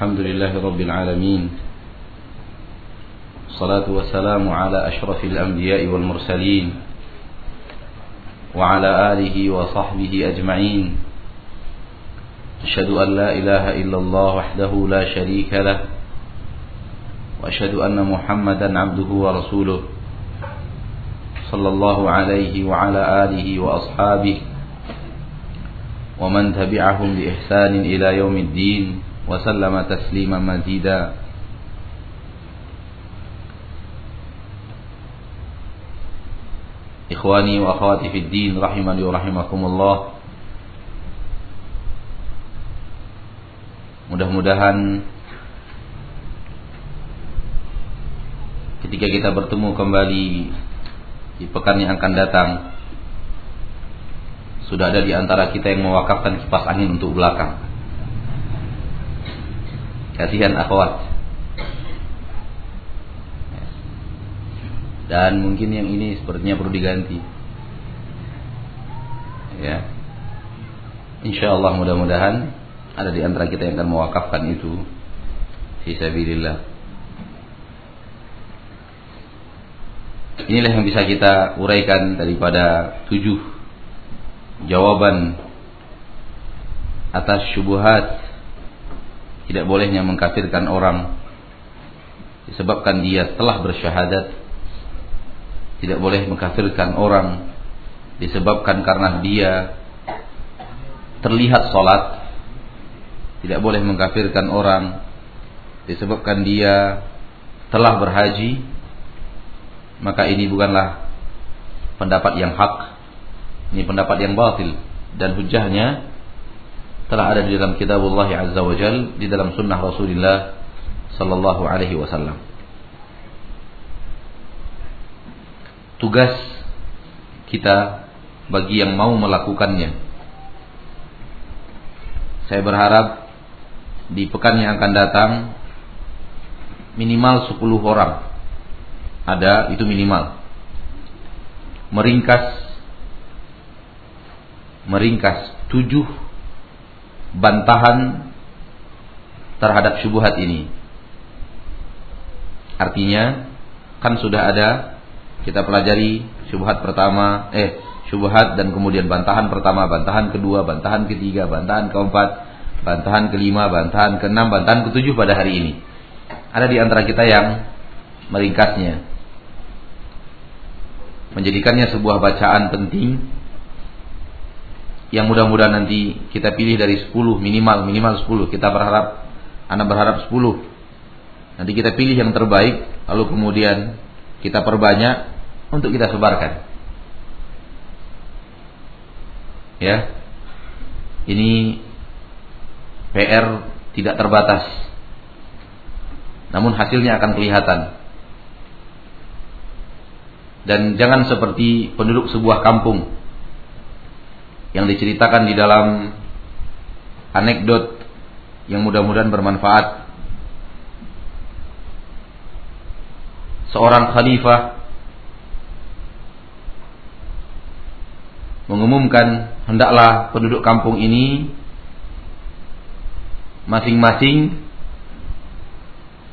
الحمد لله رب العالمين. الصلاة والسلام على أشرف الأنبياء والمرسلين وعلى آله وصحبه أجمعين. أشهد أن لا إله إلا الله وحده لا شريك له وأشهد أن محمدا عبده ورسوله صلى الله عليه وعلى آله وأصحابه ومن تبعهم بإحسان إلى يوم الدين. وسلم تسليما مزيدا إخواني وأخواتي في الدين رحمني ورحمكم الله Mudah-mudahan ketika kita bertemu kembali di pekan yang akan datang sudah ada di antara kita yang mewakafkan kipas angin untuk belakang. Kasihan akhwat. Dan mungkin yang ini sepertinya perlu diganti. Ya. Insya Allah mudah-mudahan ada di antara kita yang akan mewakafkan itu fisabilillah. Inilah yang bisa kita uraikan daripada tujuh jawaban atas syubuhat tidak bolehnya mengkafirkan orang disebabkan dia telah bersyahadat. Tidak boleh mengkafirkan orang disebabkan karena dia terlihat sholat tidak boleh mengkafirkan orang disebabkan dia telah berhaji. Maka ini bukanlah pendapat yang hak. Ini pendapat yang batil. Dan hujahnya telah ada di dalam kitab Allah Azza wa Jal di dalam sunnah Rasulullah sallallahu alaihi wasallam. Tugas kita bagi yang mau melakukannya. Saya berharap di pekan yang akan datang minimal 10 orang ada itu minimal. Meringkas meringkas tujuh bantahan terhadap syubhat ini. Artinya kan sudah ada kita pelajari syubhat pertama, eh syubhat dan kemudian bantahan pertama, bantahan kedua, bantahan ketiga, bantahan keempat, bantahan kelima, bantahan keenam, bantahan ketujuh pada hari ini. Ada di antara kita yang meringkasnya. Menjadikannya sebuah bacaan penting yang mudah-mudahan nanti kita pilih dari 10 minimal minimal 10 kita berharap anak berharap 10 nanti kita pilih yang terbaik lalu kemudian kita perbanyak untuk kita sebarkan. Ya. Ini PR tidak terbatas. Namun hasilnya akan kelihatan. Dan jangan seperti penduduk sebuah kampung yang diceritakan di dalam anekdot yang mudah-mudahan bermanfaat. Seorang khalifah mengumumkan hendaklah penduduk kampung ini masing-masing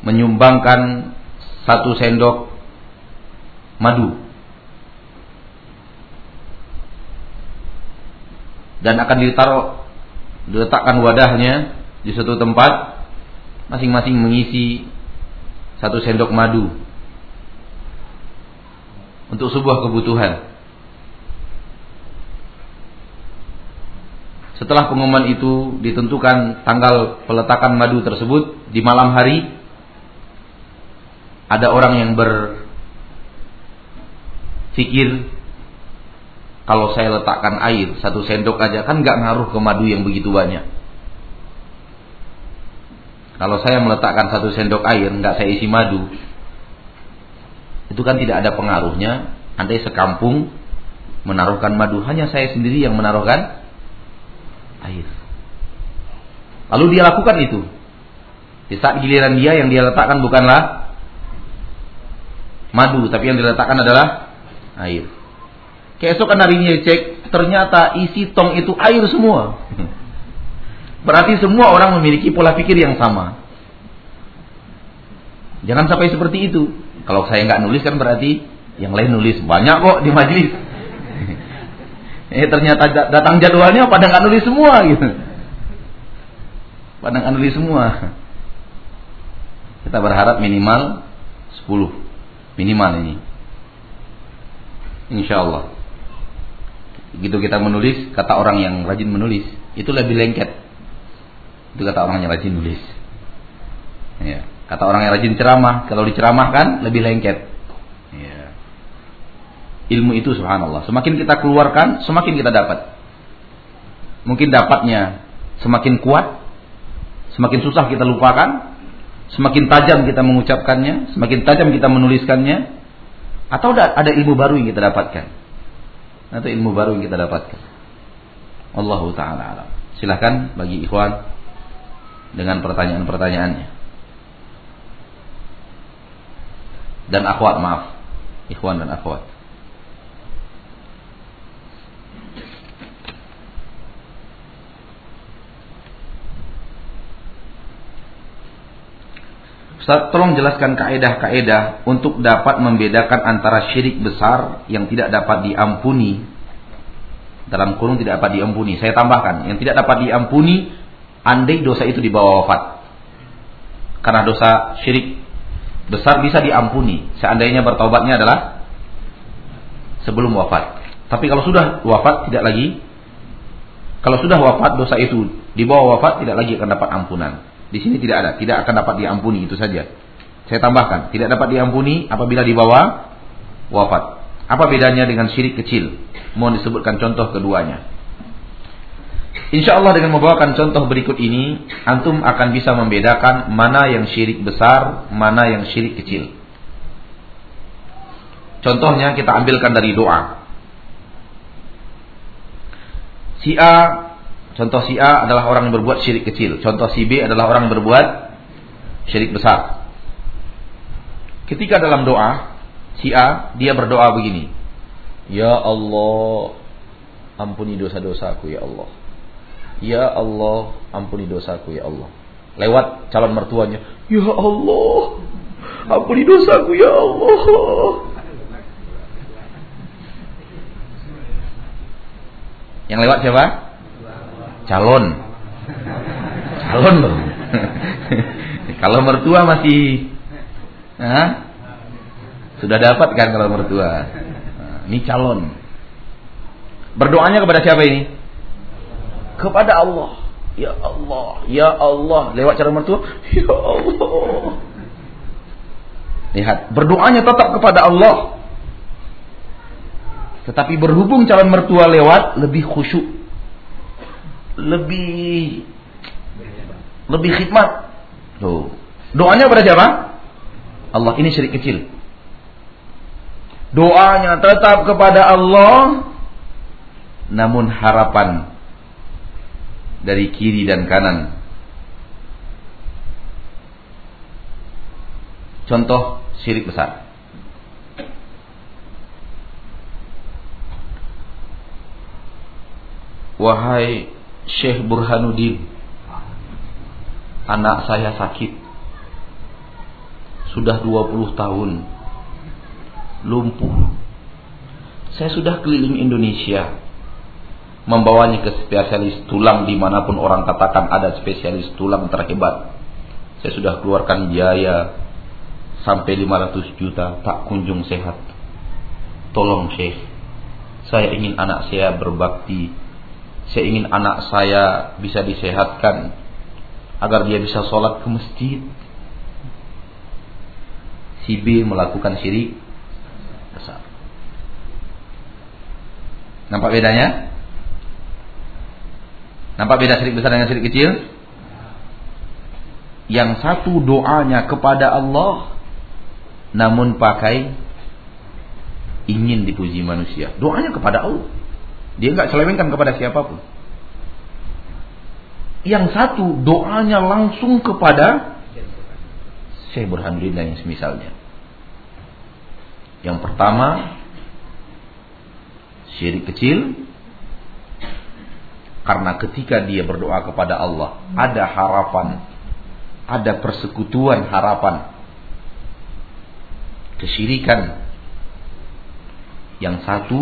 menyumbangkan satu sendok madu dan akan ditaruh diletakkan wadahnya di satu tempat masing-masing mengisi satu sendok madu untuk sebuah kebutuhan. Setelah pengumuman itu ditentukan tanggal peletakan madu tersebut di malam hari ada orang yang berpikir kalau saya letakkan air satu sendok aja kan nggak ngaruh ke madu yang begitu banyak. Kalau saya meletakkan satu sendok air nggak saya isi madu, itu kan tidak ada pengaruhnya. Andai sekampung menaruhkan madu, hanya saya sendiri yang menaruhkan air. Lalu dia lakukan itu. Di saat giliran dia yang dia letakkan bukanlah madu, tapi yang diletakkan adalah air. Keesokan harinya cek, ternyata isi tong itu air semua. Berarti semua orang memiliki pola pikir yang sama. Jangan sampai seperti itu. Kalau saya nggak nulis kan berarti yang lain nulis. Banyak kok di majelis. eh ternyata datang jadwalnya pada nggak nulis semua gitu. Pada nggak nulis semua. Kita berharap minimal 10. Minimal ini. Insya Allah. Gitu kita menulis, kata orang yang rajin menulis, itu lebih lengket. Itu kata orang yang rajin nulis. Ya. Kata orang yang rajin ceramah, kalau diceramahkan lebih lengket. Ya. Ilmu itu subhanallah. Semakin kita keluarkan, semakin kita dapat. Mungkin dapatnya semakin kuat, semakin susah kita lupakan, semakin tajam kita mengucapkannya, semakin tajam kita menuliskannya, atau ada ilmu baru yang kita dapatkan. Atau ilmu baru yang kita dapatkan. Allah taala alam. Silahkan bagi ikhwan dengan pertanyaan-pertanyaannya. dan akhwat maaf ikhwan dan akhwat Tolong jelaskan kaedah-kaedah untuk dapat membedakan antara syirik besar yang tidak dapat diampuni dalam kurung tidak dapat diampuni. Saya tambahkan, yang tidak dapat diampuni andai dosa itu dibawa wafat. Karena dosa syirik besar bisa diampuni seandainya bertobatnya adalah sebelum wafat. Tapi kalau sudah wafat tidak lagi kalau sudah wafat dosa itu di bawah wafat tidak lagi akan dapat ampunan. Di sini tidak ada, tidak akan dapat diampuni itu saja. Saya tambahkan, tidak dapat diampuni apabila di bawah wafat. Apa bedanya dengan syirik kecil? Mohon disebutkan contoh keduanya. Insya Allah dengan membawakan contoh berikut ini, antum akan bisa membedakan mana yang syirik besar, mana yang syirik kecil. Contohnya kita ambilkan dari doa. Si A, contoh si A adalah orang yang berbuat syirik kecil. Contoh si B adalah orang yang berbuat syirik besar. Ketika dalam doa, si A dia berdoa begini. Ya Allah, ampuni dosa-dosaku ya Allah. Ya Allah, ampuni dosaku ya Allah. Lewat calon mertuanya, Ya Allah, ampuni dosaku ya Allah. Yang lewat siapa? Calon. Calon loh. kalau mertua masih Hah? Sudah dapat kan kalau mertua. Nah, ini calon. Berdoanya kepada siapa ini? kepada Allah. Ya Allah, ya Allah. Lewat cara mertua, ya Allah. Lihat, berdoanya tetap kepada Allah. Tetapi berhubung calon mertua lewat lebih khusyuk. Lebih lebih khidmat. Tuh. Doanya kepada siapa? Allah. Ini syirik kecil. Doanya tetap kepada Allah namun harapan dari kiri dan kanan. Contoh syirik besar. Wahai Syekh Burhanuddin, anak saya sakit. Sudah 20 tahun. Lumpuh. Saya sudah keliling Indonesia membawanya ke spesialis tulang di mana pun orang katakan ada spesialis tulang terhebat. Saya sudah keluarkan biaya sampai 500 juta tak kunjung sehat. Tolong Syekh, saya ingin anak saya berbakti. Saya ingin anak saya bisa disehatkan agar dia bisa sholat ke masjid. Si B melakukan syirik besar. Nampak bedanya? Nampak beda syirik besar dengan syirik kecil? Yang satu doanya kepada Allah namun pakai ingin dipuji manusia. Doanya kepada Allah. Dia nggak selewengkan kepada siapa pun. Yang satu doanya langsung kepada Syekh Burhanuddin dan yang semisalnya. Yang pertama syirik kecil karena ketika dia berdoa kepada Allah, ada harapan, ada persekutuan harapan kesyirikan. Yang satu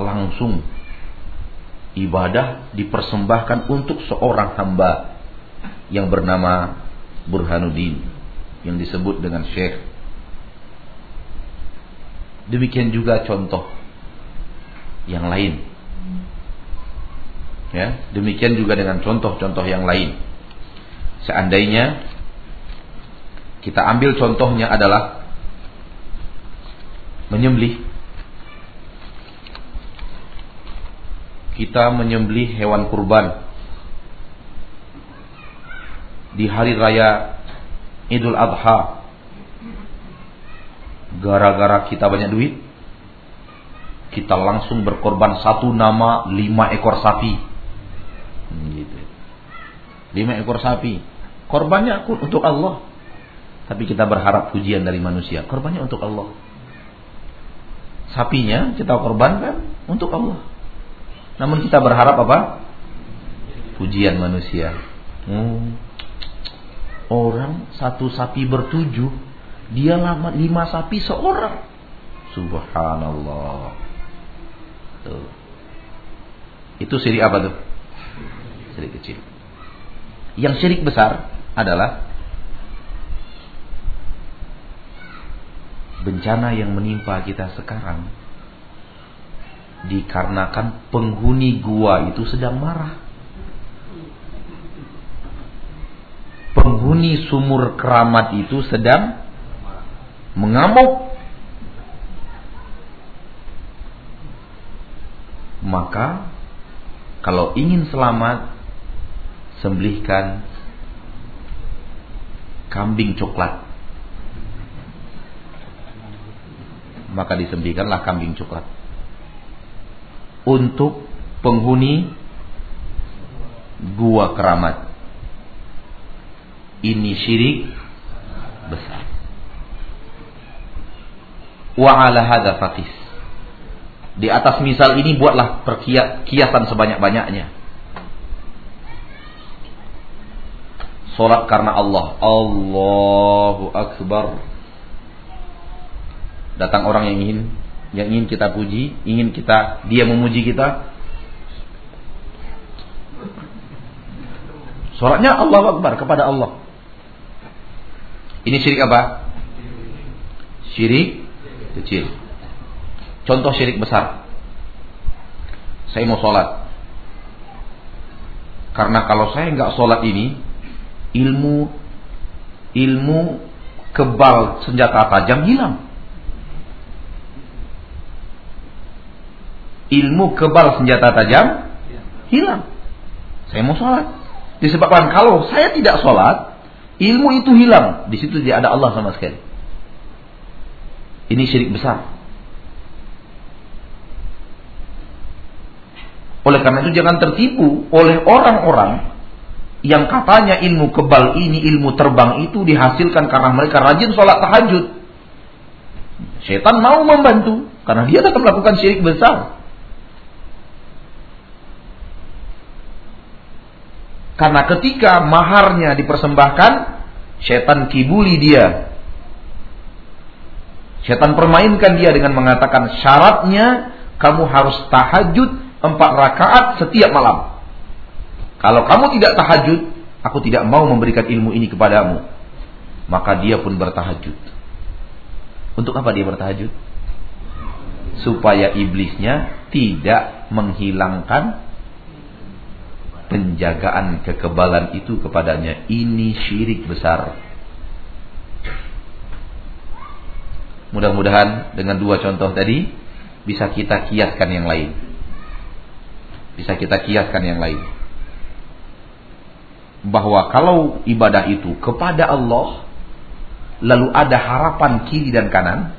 langsung ibadah dipersembahkan untuk seorang hamba yang bernama Burhanuddin yang disebut dengan Syekh. Demikian juga contoh yang lain. Ya, demikian juga dengan contoh-contoh yang lain. Seandainya kita ambil contohnya adalah menyembelih kita menyembelih hewan kurban. Di hari raya Idul Adha gara-gara kita banyak duit kita langsung berkorban satu nama lima ekor sapi. Gitu. lima ekor sapi. Korbannya untuk Allah. Tapi kita berharap pujian dari manusia. Korbannya untuk Allah. Sapinya kita korbankan untuk Allah namun kita berharap apa? Pujian manusia. Hmm. Orang satu sapi bertujuh, dia lama lima sapi seorang. Subhanallah. Tuh. Itu syirik apa tuh? Syirik kecil. Yang syirik besar adalah bencana yang menimpa kita sekarang dikarenakan penghuni gua itu sedang marah. Penghuni sumur keramat itu sedang mengamuk. Maka kalau ingin selamat sembelihkan kambing coklat. Maka disembelihkanlah kambing coklat untuk penghuni gua keramat. Ini syirik besar. Wa ala hadza faqis. Di atas misal ini buatlah perkiasan sebanyak-banyaknya. Salat karena Allah. Allahu akbar. Datang orang yang ingin yang ingin kita puji, ingin kita dia memuji kita. Solatnya Allah Akbar kepada Allah. Ini syirik apa? Syirik kecil. Contoh syirik besar. Saya mau sholat. Karena kalau saya nggak sholat ini, ilmu ilmu kebal senjata tajam hilang. Ilmu kebal senjata tajam hilang. Saya mau sholat. Disebabkan kalau saya tidak sholat, ilmu itu hilang. Di situ tidak ada Allah sama sekali. Ini syirik besar. Oleh karena itu jangan tertipu oleh orang-orang yang katanya ilmu kebal ini, ilmu terbang itu dihasilkan karena mereka rajin sholat tahajud. Setan mau membantu karena dia tetap melakukan syirik besar. Karena ketika maharnya dipersembahkan, setan kibuli dia. Setan permainkan dia dengan mengatakan syaratnya kamu harus tahajud empat rakaat setiap malam. Kalau kamu tidak tahajud, aku tidak mau memberikan ilmu ini kepadamu. Maka dia pun bertahajud. Untuk apa dia bertahajud? Supaya iblisnya tidak menghilangkan penjagaan kekebalan itu kepadanya ini syirik besar. Mudah-mudahan dengan dua contoh tadi bisa kita kiaskan yang lain. Bisa kita kiaskan yang lain. Bahwa kalau ibadah itu kepada Allah lalu ada harapan kiri dan kanan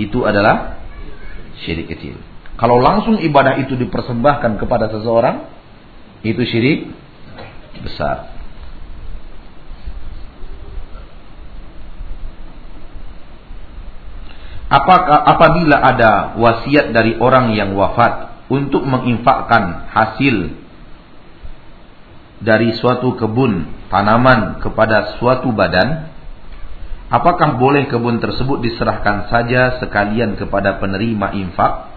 itu adalah syirik kecil. Kalau langsung ibadah itu dipersembahkan kepada seseorang itu syirik besar. Apakah apabila ada wasiat dari orang yang wafat untuk menginfakkan hasil dari suatu kebun tanaman kepada suatu badan Apakah boleh kebun tersebut diserahkan saja sekalian kepada penerima infak?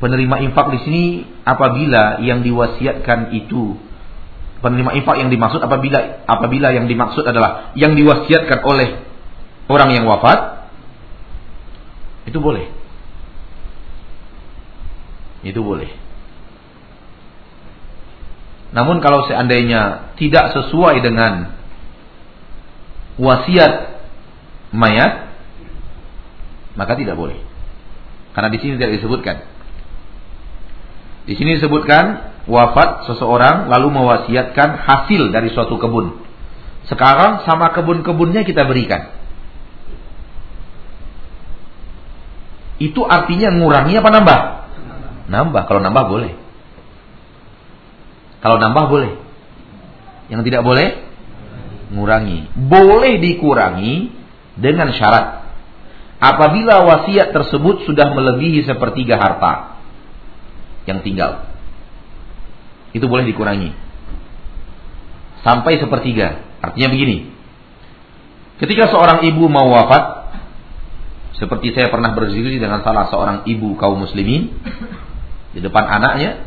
Penerima infak di sini apabila yang diwasiatkan itu penerima infak yang dimaksud apabila apabila yang dimaksud adalah yang diwasiatkan oleh orang yang wafat itu boleh. Itu boleh. Namun kalau seandainya tidak sesuai dengan wasiat mayat, maka tidak boleh. Karena di sini tidak disebutkan. Di sini disebutkan wafat seseorang lalu mewasiatkan hasil dari suatu kebun. Sekarang sama kebun-kebunnya kita berikan. Itu artinya ngurangi apa nambah? Nambah. Kalau nambah boleh. Kalau nambah boleh. Yang tidak boleh ngurangi. Boleh dikurangi dengan syarat. Apabila wasiat tersebut sudah melebihi sepertiga harta yang tinggal. Itu boleh dikurangi. Sampai sepertiga. Artinya begini. Ketika seorang ibu mau wafat, seperti saya pernah berdiskusi dengan salah seorang ibu kaum muslimin di depan anaknya,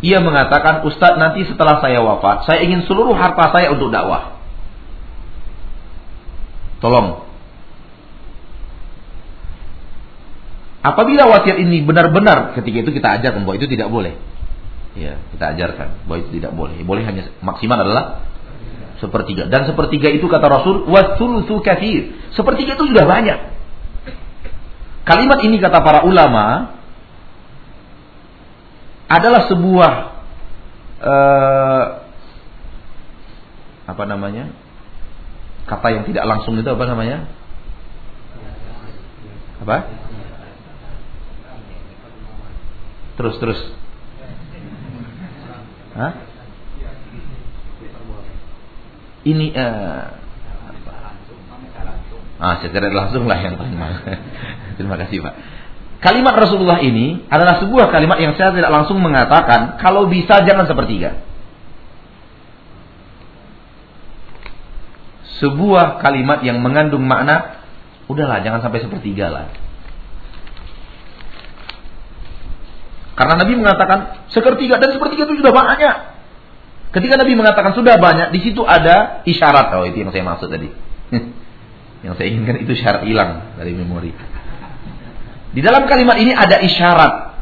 ia mengatakan, Ustadz nanti setelah saya wafat, saya ingin seluruh harta saya untuk dakwah. Tolong. Apabila wasiat ini benar-benar ketika itu kita ajarkan bahwa itu tidak boleh. Ya, kita ajarkan bahwa itu tidak boleh. Boleh hanya maksimal adalah sepertiga. Dan sepertiga itu kata Rasul, wasulusu kathir. Sepertiga itu sudah banyak. Kalimat ini kata para ulama adalah sebuah uh, apa namanya kata yang tidak langsung itu apa namanya apa terus terus Hah? ini uh, ah secara langsung lah yang paling terima kasih pak Kalimat Rasulullah ini adalah sebuah kalimat yang saya tidak langsung mengatakan kalau bisa jangan sepertiga. Sebuah kalimat yang mengandung makna udahlah jangan sampai sepertiga lah. Karena Nabi mengatakan sepertiga dan sepertiga itu sudah banyak. Ketika Nabi mengatakan sudah banyak, di situ ada isyarat. Oh, itu yang saya maksud tadi. yang saya inginkan itu syarat hilang dari memori. Di dalam kalimat ini ada isyarat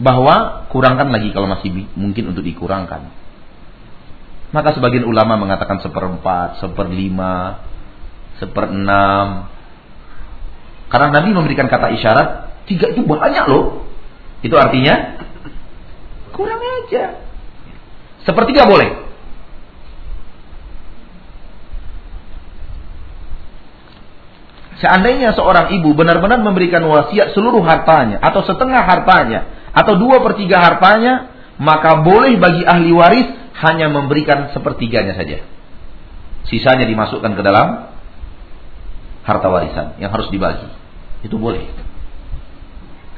bahwa kurangkan lagi kalau masih mungkin untuk dikurangkan. Maka sebagian ulama mengatakan seperempat, seperlima, seperenam. Karena Nabi memberikan kata isyarat, tiga itu banyak loh. Itu artinya kurang aja. Sepertiga boleh. Seandainya seorang ibu benar-benar memberikan wasiat seluruh hartanya atau setengah hartanya atau dua per tiga hartanya, maka boleh bagi ahli waris hanya memberikan sepertiganya saja. Sisanya dimasukkan ke dalam harta warisan yang harus dibagi. Itu boleh.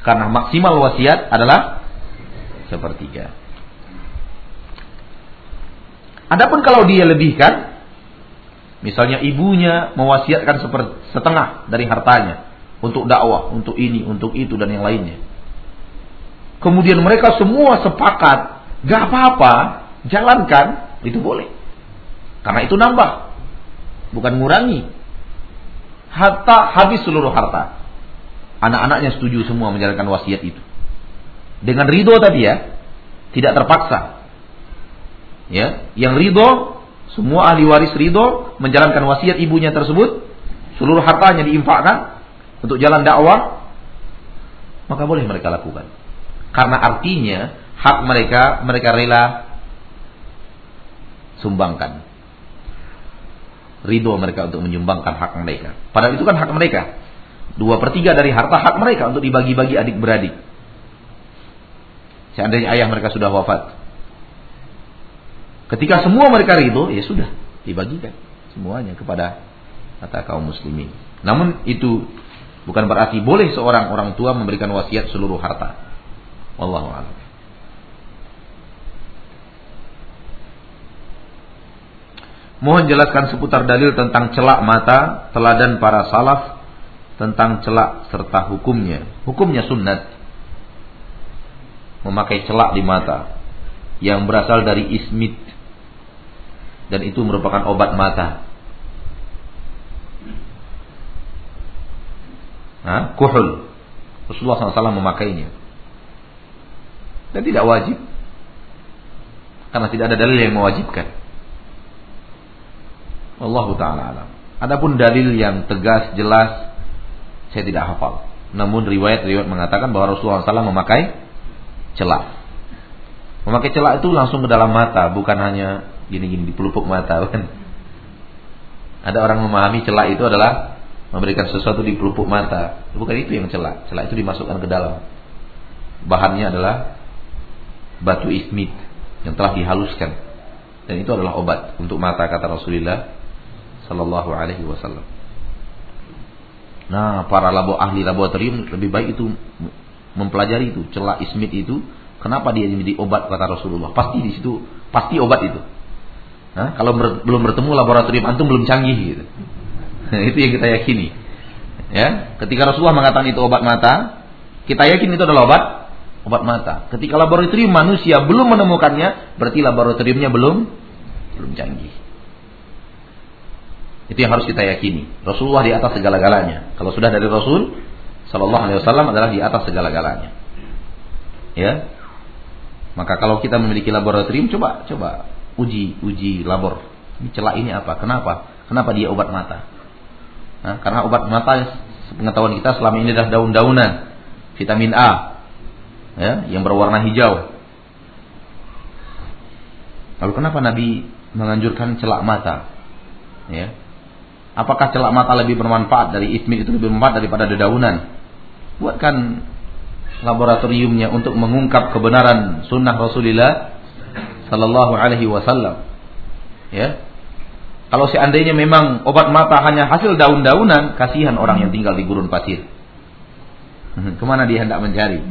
Karena maksimal wasiat adalah sepertiga. Adapun kalau dia lebihkan, Misalnya ibunya mewasiatkan setengah dari hartanya untuk dakwah, untuk ini, untuk itu dan yang lainnya. Kemudian mereka semua sepakat, gak apa-apa, jalankan, itu boleh. Karena itu nambah, bukan ngurangi. Harta habis seluruh harta. Anak-anaknya setuju semua menjalankan wasiat itu. Dengan ridho tadi ya, tidak terpaksa. Ya, yang ridho semua ahli waris ridho menjalankan wasiat ibunya tersebut, seluruh hartanya diinfakkan untuk jalan dakwah, maka boleh mereka lakukan. Karena artinya hak mereka mereka rela sumbangkan. Ridho mereka untuk menyumbangkan hak mereka. Padahal itu kan hak mereka. Dua per tiga dari harta hak mereka untuk dibagi-bagi adik-beradik. Seandainya ayah mereka sudah wafat, Ketika semua mereka ridho, ya sudah dibagikan semuanya kepada kata kaum muslimin. Namun itu bukan berarti boleh seorang orang tua memberikan wasiat seluruh harta. Wallahu a'lam. Mohon jelaskan seputar dalil tentang celak mata, teladan para salaf tentang celak serta hukumnya. Hukumnya sunnat. Memakai celak di mata yang berasal dari ismit dan itu merupakan obat mata. Nah, kuhul. Rasulullah SAW memakainya. Dan tidak wajib. Karena tidak ada dalil yang mewajibkan. Allah taala. Adapun dalil yang tegas jelas saya tidak hafal. Namun riwayat-riwayat mengatakan bahwa Rasulullah SAW memakai celak. Memakai celak itu langsung ke dalam mata, bukan hanya gini-gini di pelupuk mata kan. Ada orang memahami celak itu adalah memberikan sesuatu di pelupuk mata. Bukan itu yang celak. Celak itu dimasukkan ke dalam. Bahannya adalah batu ismit yang telah dihaluskan. Dan itu adalah obat untuk mata kata Rasulullah Sallallahu Alaihi Wasallam. Nah, para labo ahli laboratorium lebih baik itu mempelajari itu celah ismit itu. Kenapa dia menjadi obat kata Rasulullah? Pasti di situ pasti obat itu. Nah, kalau ber, belum bertemu laboratorium antum belum canggih gitu. itu yang kita yakini. Ya, ketika Rasulullah mengatakan itu obat mata, kita yakin itu adalah obat obat mata. Ketika laboratorium manusia belum menemukannya, berarti laboratoriumnya belum belum canggih. Itu yang harus kita yakini. Rasulullah di atas segala-galanya. Kalau sudah dari Rasul Sallallahu Alaihi Wasallam adalah di atas segala-galanya. Ya. Maka kalau kita memiliki laboratorium, coba coba uji uji labor. Ini celak ini apa? Kenapa? Kenapa dia obat mata? Nah, karena obat mata pengetahuan kita selama ini adalah daun-daunan, vitamin A, ya, yang berwarna hijau. Lalu kenapa Nabi menganjurkan celak mata? Ya, Apakah celak mata lebih bermanfaat dari ismit itu lebih bermanfaat daripada dedaunan? Buatkan laboratoriumnya untuk mengungkap kebenaran sunnah Rasulullah Sallallahu Alaihi Wasallam. Ya, kalau seandainya memang obat mata hanya hasil daun-daunan, kasihan orang yang tinggal di gurun pasir. Ke mana dia hendak mencari?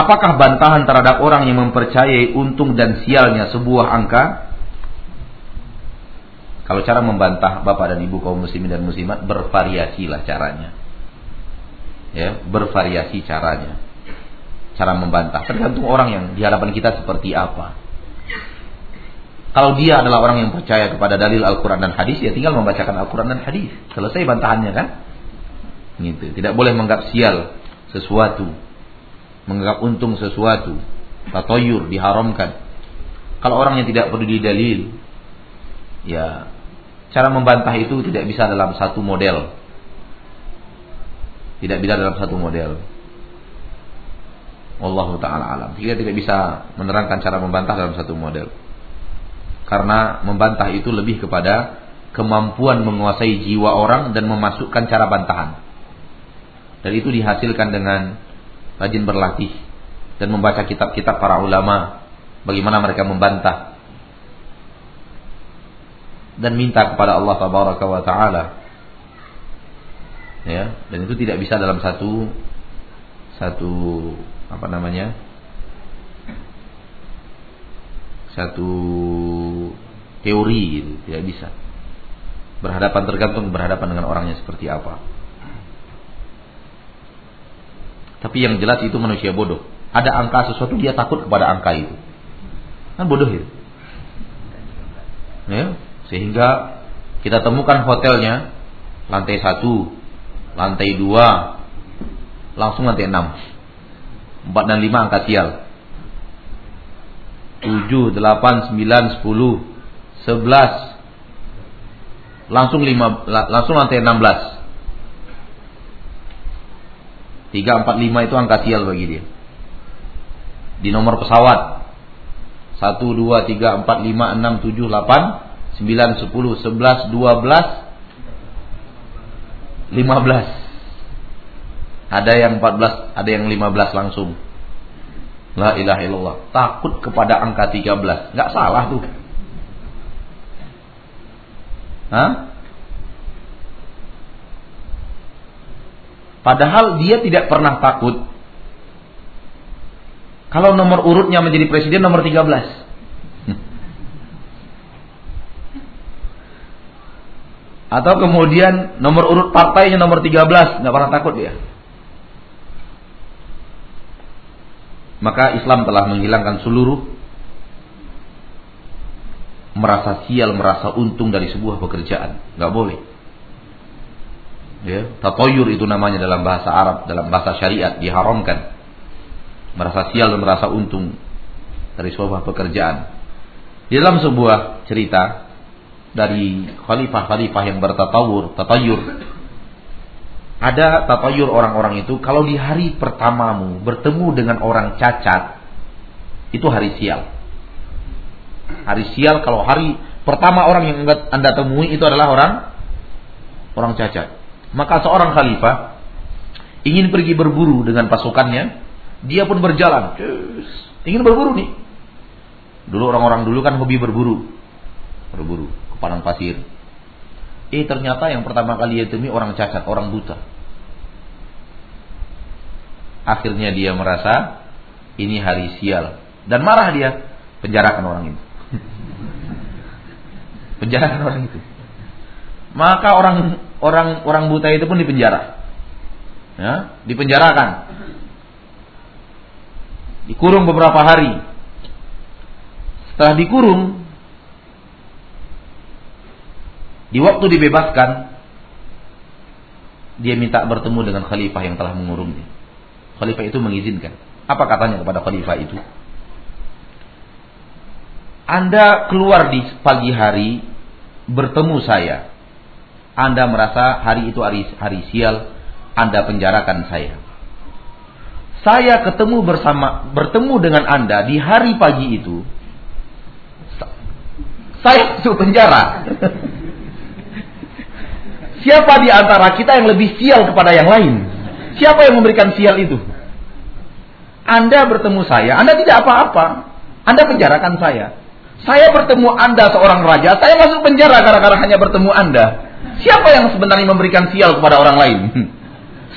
Apakah bantahan terhadap orang yang mempercayai untung dan sialnya sebuah angka? Kalau cara membantah Bapak dan Ibu kaum muslimin dan muslimat bervariasilah caranya. Ya, bervariasi caranya. Cara membantah tergantung orang yang di hadapan kita seperti apa. Kalau dia adalah orang yang percaya kepada dalil Al-Quran dan hadis, ya tinggal membacakan Al-Quran dan hadis. Selesai bantahannya kan? Gitu. Tidak boleh menganggap sial sesuatu menganggap untung sesuatu, tatoyur diharamkan. Kalau orang yang tidak peduli dalil, ya cara membantah itu tidak bisa dalam satu model. Tidak bisa dalam satu model. Wallahu taala alam. Kita tidak bisa menerangkan cara membantah dalam satu model. Karena membantah itu lebih kepada kemampuan menguasai jiwa orang dan memasukkan cara bantahan. Dan itu dihasilkan dengan rajin berlatih dan membaca kitab-kitab para ulama bagaimana mereka membantah dan minta kepada Allah tabaraka wa taala ya dan itu tidak bisa dalam satu satu apa namanya satu teori gitu. tidak bisa berhadapan tergantung berhadapan dengan orangnya seperti apa Tapi yang jelas itu manusia bodoh. Ada angka sesuatu dia takut kepada angka itu. Kan bodoh itu. Ya, sehingga kita temukan hotelnya lantai satu, lantai dua, langsung lantai enam. Empat dan lima angka sial. Tujuh, delapan, sembilan, sepuluh, sebelas, langsung lima, langsung lantai enam belas. 3, 4, 5 itu angka sial bagi dia. Di nomor pesawat. 1, 2, 3, 4, 5, 6, 7, 8 9, 10, 11, 12 15 Ada yang 14, ada yang 15 langsung. La ilaha illallah. Takut kepada angka 13 Gak salah tuh. Hah? Padahal dia tidak pernah takut Kalau nomor urutnya menjadi presiden nomor 13. Atau kemudian nomor urut partainya nomor 13, nggak pernah takut dia. Maka Islam telah menghilangkan seluruh merasa sial, merasa untung dari sebuah pekerjaan. Nggak boleh. Ya, tatoyur itu namanya dalam bahasa Arab, dalam bahasa syariat diharamkan. Merasa sial dan merasa untung dari sebuah pekerjaan. Di dalam sebuah cerita dari khalifah-khalifah yang bertatawur, tatayur. Ada tatayur orang-orang itu kalau di hari pertamamu bertemu dengan orang cacat, itu hari sial. Hari sial kalau hari pertama orang yang Anda temui itu adalah orang orang cacat. Maka seorang khalifah ingin pergi berburu dengan pasukannya, dia pun berjalan. Ingin berburu nih. Dulu orang-orang dulu kan hobi berburu. Berburu padang pasir. Eh ternyata yang pertama kali dia temui orang cacat, orang buta. Akhirnya dia merasa ini hari sial dan marah dia, penjarakan orang itu. penjarakan orang itu. Maka orang orang orang buta itu pun dipenjara. Ya, dipenjarakan. Dikurung beberapa hari. Setelah dikurung, Di waktu dibebaskan, dia minta bertemu dengan khalifah yang telah mengurungnya. Khalifah itu mengizinkan. Apa katanya kepada khalifah itu? Anda keluar di pagi hari bertemu saya. Anda merasa hari itu hari, hari sial, Anda penjarakan saya. Saya ketemu bersama bertemu dengan Anda di hari pagi itu. Saya masuk penjara. Siapa di antara kita yang lebih sial kepada yang lain? Siapa yang memberikan sial itu? Anda bertemu saya, Anda tidak apa-apa. Anda penjarakan saya. Saya bertemu Anda seorang raja, saya masuk penjara gara-gara hanya bertemu Anda. Siapa yang sebenarnya memberikan sial kepada orang lain?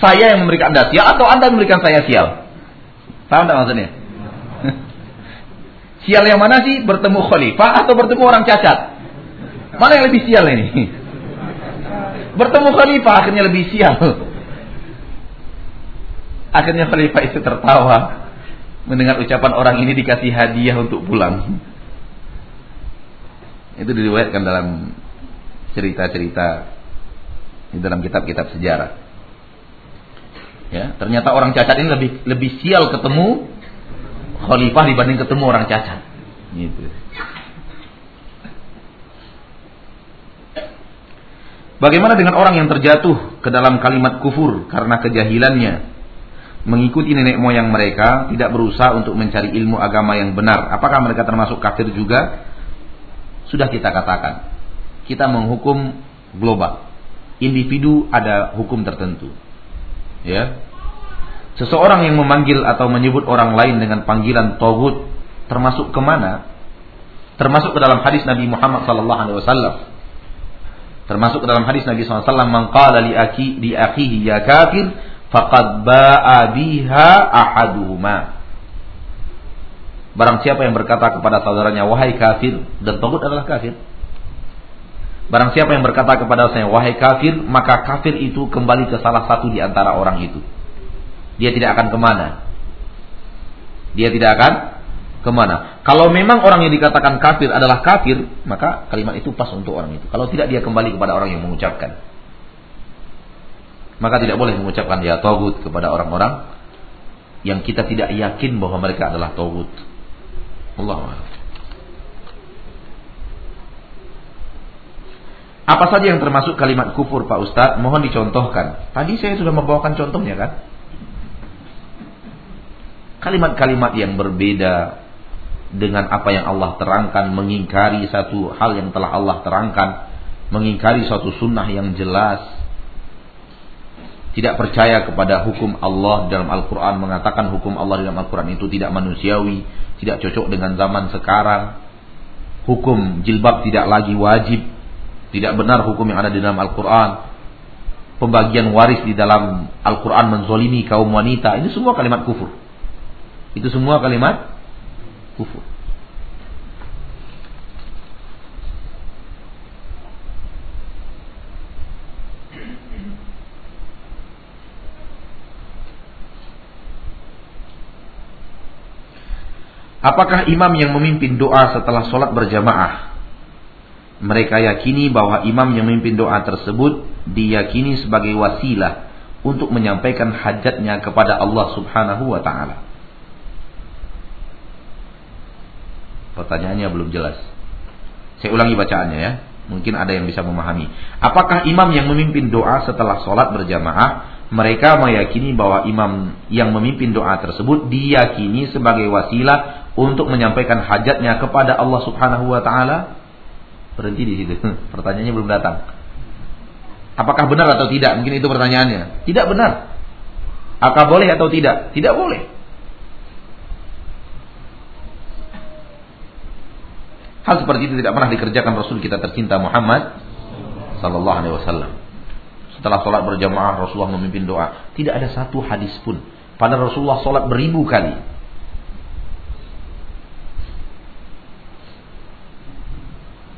Saya yang memberikan Anda sial atau Anda memberikan saya sial? Paham tak maksudnya? Sial yang mana sih? Bertemu khalifah atau bertemu orang cacat? Mana yang lebih sial ini? Bertemu khalifah akhirnya lebih sial. Akhirnya khalifah itu tertawa mendengar ucapan orang ini dikasih hadiah untuk pulang. Itu diriwayatkan dalam cerita-cerita di dalam kitab-kitab sejarah. Ya, ternyata orang cacat ini lebih lebih sial ketemu khalifah dibanding ketemu orang cacat. Gitu. Bagaimana dengan orang yang terjatuh ke dalam kalimat kufur karena kejahilannya? Mengikuti nenek moyang mereka, tidak berusaha untuk mencari ilmu agama yang benar. Apakah mereka termasuk kafir juga? Sudah kita katakan. Kita menghukum global. Individu ada hukum tertentu. Ya. Seseorang yang memanggil atau menyebut orang lain dengan panggilan togut termasuk ke mana? Termasuk ke dalam hadis Nabi Muhammad SAW Termasuk dalam hadis Nabi SAW, "Man qala li aki li akhihi ya kafir, faqad ba'a biha ahaduhuma." Barang siapa yang berkata kepada saudaranya wahai kafir dan togut adalah kafir. Barang siapa yang berkata kepada saya wahai kafir, maka kafir itu kembali ke salah satu di antara orang itu. Dia tidak akan ke mana. Dia tidak akan ke mana. Kalau memang orang yang dikatakan kafir adalah kafir, maka kalimat itu pas untuk orang itu. Kalau tidak dia kembali kepada orang yang mengucapkan. Maka tidak boleh mengucapkan ya togut kepada orang-orang yang kita tidak yakin bahwa mereka adalah togut. Allah Apa saja yang termasuk kalimat kufur Pak Ustadz? Mohon dicontohkan. Tadi saya sudah membawakan contohnya kan? Kalimat-kalimat yang berbeda dengan apa yang Allah terangkan, mengingkari satu hal yang telah Allah terangkan, mengingkari suatu sunnah yang jelas, tidak percaya kepada hukum Allah dalam Al-Quran, mengatakan hukum Allah dalam Al-Quran itu tidak manusiawi, tidak cocok dengan zaman sekarang, hukum jilbab tidak lagi wajib, tidak benar hukum yang ada di dalam Al-Quran, pembagian waris di dalam Al-Quran menzolimi kaum wanita, ini semua kalimat kufur. Itu semua kalimat kufur. Apakah imam yang memimpin doa setelah sholat berjamaah? Mereka yakini bahwa imam yang memimpin doa tersebut diyakini sebagai wasilah untuk menyampaikan hajatnya kepada Allah Subhanahu wa taala. Pertanyaannya belum jelas. Saya ulangi bacaannya ya. Mungkin ada yang bisa memahami. Apakah imam yang memimpin doa setelah sholat berjamaah mereka meyakini bahwa imam yang memimpin doa tersebut diyakini sebagai wasilah untuk menyampaikan hajatnya kepada Allah Subhanahu wa taala? Berhenti di situ. Pertanyaannya belum datang. Apakah benar atau tidak? Mungkin itu pertanyaannya. Tidak benar. Apakah boleh atau tidak? Tidak boleh. Hal seperti itu tidak pernah dikerjakan Rasul kita tercinta Muhammad sallallahu alaihi wasallam. Setelah sholat berjamaah Rasulullah memimpin doa. Tidak ada satu hadis pun. Pada Rasulullah sholat beribu kali.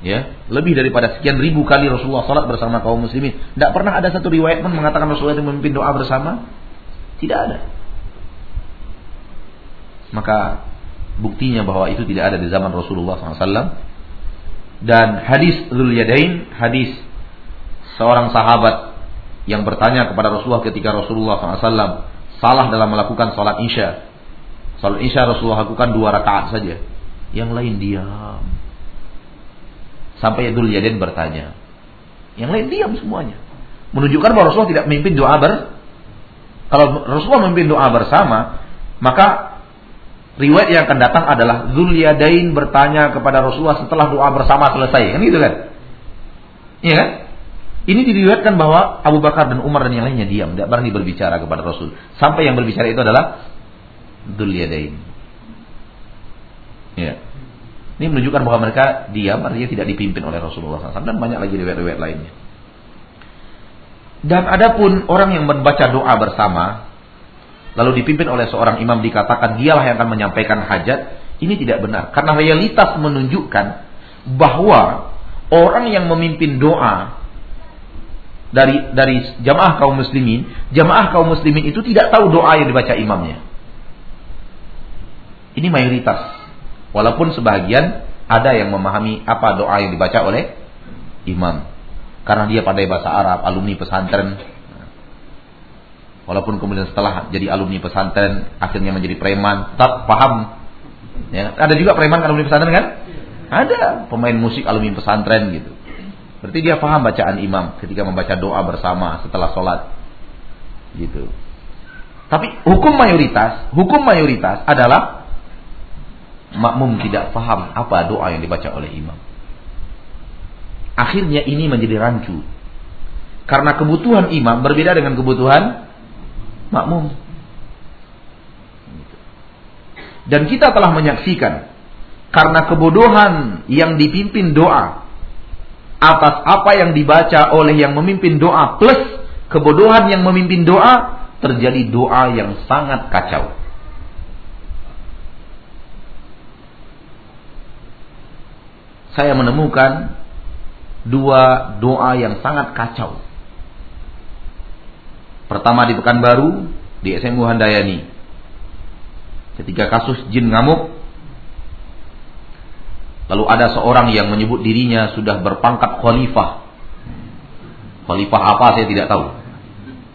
Ya, lebih daripada sekian ribu kali Rasulullah sholat bersama kaum muslimin. Tidak pernah ada satu riwayat pun mengatakan Rasulullah itu memimpin doa bersama. Tidak ada. Maka buktinya bahwa itu tidak ada di zaman Rasulullah SAW. Dan hadis Dhul Yadain, hadis seorang sahabat yang bertanya kepada Rasulullah ketika Rasulullah SAW salah dalam melakukan salat isya. Salat isya Rasulullah lakukan dua rakaat saja. Yang lain diam. Sampai Dhul Yadain bertanya. Yang lain diam semuanya. Menunjukkan bahwa Rasulullah tidak memimpin doa ber kalau Rasulullah memimpin doa bersama, maka riwayat yang akan datang adalah Zulyadain bertanya kepada Rasulullah setelah doa bersama selesai. Kan gitu kan? Iya kan? Ini diriwayatkan bahwa Abu Bakar dan Umar dan yang lainnya diam, tidak berani berbicara kepada Rasul. Sampai yang berbicara itu adalah Zulyadain. Ya. Ini menunjukkan bahwa mereka diam, artinya tidak dipimpin oleh Rasulullah SAW dan banyak lagi riwayat-riwayat lainnya. Dan adapun orang yang membaca doa bersama, lalu dipimpin oleh seorang imam dikatakan dialah yang akan menyampaikan hajat, ini tidak benar. Karena realitas menunjukkan bahwa orang yang memimpin doa dari dari jamaah kaum muslimin, jamaah kaum muslimin itu tidak tahu doa yang dibaca imamnya. Ini mayoritas. Walaupun sebagian ada yang memahami apa doa yang dibaca oleh imam. Karena dia pandai bahasa Arab, alumni pesantren, Walaupun kemudian setelah jadi alumni pesantren akhirnya menjadi preman, tetap paham. Ya, ada juga preman alumni pesantren kan? Ada pemain musik alumni pesantren gitu. Berarti dia paham bacaan imam ketika membaca doa bersama setelah sholat. Gitu. Tapi hukum mayoritas, hukum mayoritas adalah makmum tidak paham apa doa yang dibaca oleh imam. Akhirnya ini menjadi rancu. Karena kebutuhan imam berbeda dengan kebutuhan makmum. Dan kita telah menyaksikan karena kebodohan yang dipimpin doa atas apa yang dibaca oleh yang memimpin doa plus kebodohan yang memimpin doa terjadi doa yang sangat kacau. Saya menemukan dua doa yang sangat kacau Pertama di Pekanbaru, di SMU Handayani. Ketika kasus jin ngamuk, lalu ada seorang yang menyebut dirinya sudah berpangkat khalifah. Khalifah apa saya tidak tahu.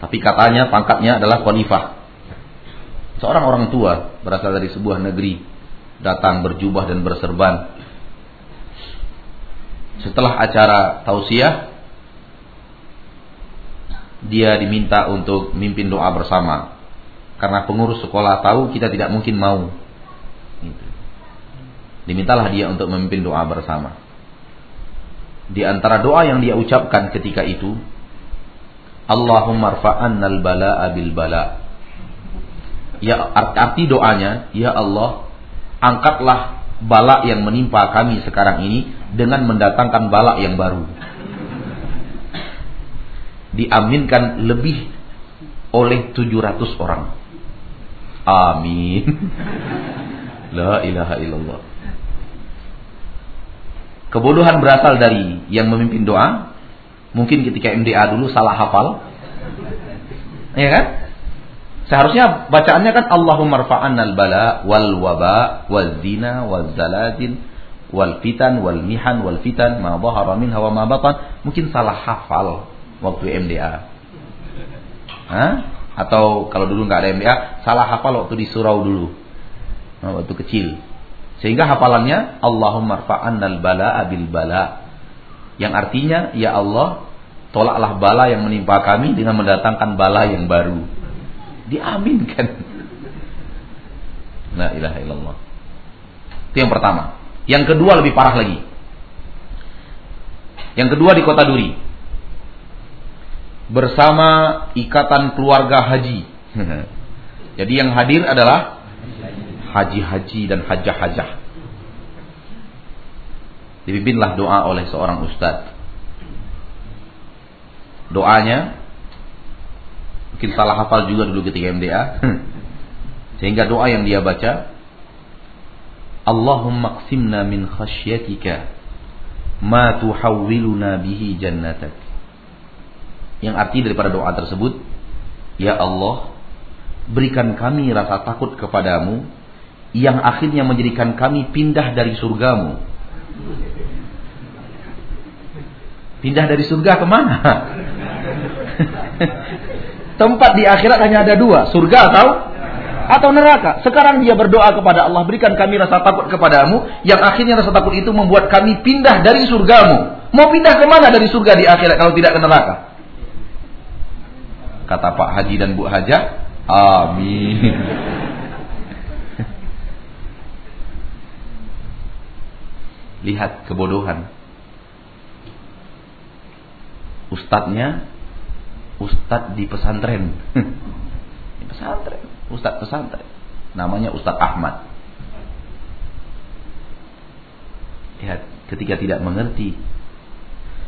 Tapi katanya pangkatnya adalah khalifah. Seorang orang tua berasal dari sebuah negeri datang berjubah dan berserban. Setelah acara tausiah, dia diminta untuk mimpin doa bersama. Karena pengurus sekolah tahu kita tidak mungkin mau. Gitu. Dimintalah dia untuk memimpin doa bersama. Di antara doa yang dia ucapkan ketika itu, Allahumma rfa'annal bala'a bil bala. Ya arti doanya, ya Allah, angkatlah bala yang menimpa kami sekarang ini dengan mendatangkan bala yang baru diaminkan lebih oleh 700 orang. Amin. La ilaha illallah. Kebodohan berasal dari yang memimpin doa. Mungkin ketika MDA dulu salah hafal. Ya kan? Seharusnya bacaannya kan Allahumma rfa'annal bala wal waba wal zina wal zalazil wal fitan wal mihan wal fitan ma dhahara minha wa ma batan. Mungkin salah hafal waktu MDA. Hah? Atau kalau dulu nggak ada MDA, salah hafal waktu di surau dulu. Nah, waktu kecil. Sehingga hafalannya Allahumma rfa'annal bala abil bala. Yang artinya, ya Allah, tolaklah bala yang menimpa kami dengan mendatangkan bala yang baru diaminkan. La ilaha illallah. Itu yang pertama. Yang kedua lebih parah lagi. Yang kedua di kota Duri. Bersama ikatan keluarga haji. Jadi yang hadir adalah haji-haji dan hajah-hajah. Dipimpinlah doa oleh seorang ustadz. Doanya mungkin salah hafal juga dulu ketika MDA. Sehingga doa yang dia baca, Allahumma qsimna min khasyatika ma tuhawwiluna bihi jannatak. Yang arti daripada doa tersebut, Ya Allah, berikan kami rasa takut kepadamu yang akhirnya menjadikan kami pindah dari surgamu. Pindah dari surga ke mana? Tempat di akhirat hanya ada dua, surga atau atau neraka. Sekarang dia berdoa kepada Allah, berikan kami rasa takut kepadamu, yang akhirnya rasa takut itu membuat kami pindah dari surgamu. Mau pindah ke mana dari surga di akhirat kalau tidak ke neraka? Kata Pak Haji dan Bu Haja, amin. Lihat kebodohan. Ustadznya ustadz di pesantren. di pesantren, ustadz pesantren. Namanya Ustadz Ahmad. Lihat, ketika tidak mengerti.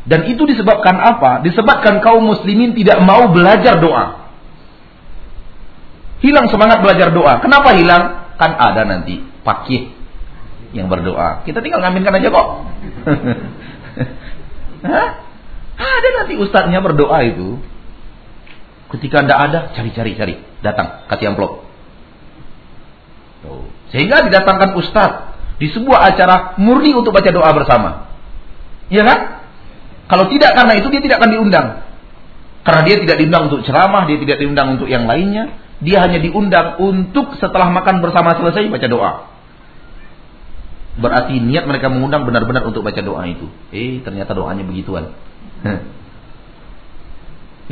Dan itu disebabkan apa? Disebabkan kaum muslimin tidak mau belajar doa. Hilang semangat belajar doa. Kenapa hilang? Kan ada nanti pakih yang berdoa. Kita tinggal ngaminkan aja kok. Hah? Ada nanti ustadznya berdoa itu. Ketika tidak ada, cari-cari, cari. Datang, kasih amplop. Sehingga didatangkan ustadz di sebuah acara murni untuk baca doa bersama. Iya kan? Kalau tidak karena itu dia tidak akan diundang. Karena dia tidak diundang untuk ceramah, dia tidak diundang untuk yang lainnya. Dia hanya diundang untuk setelah makan bersama selesai baca doa. Berarti niat mereka mengundang benar-benar untuk baca doa itu. Eh, ternyata doanya begituan.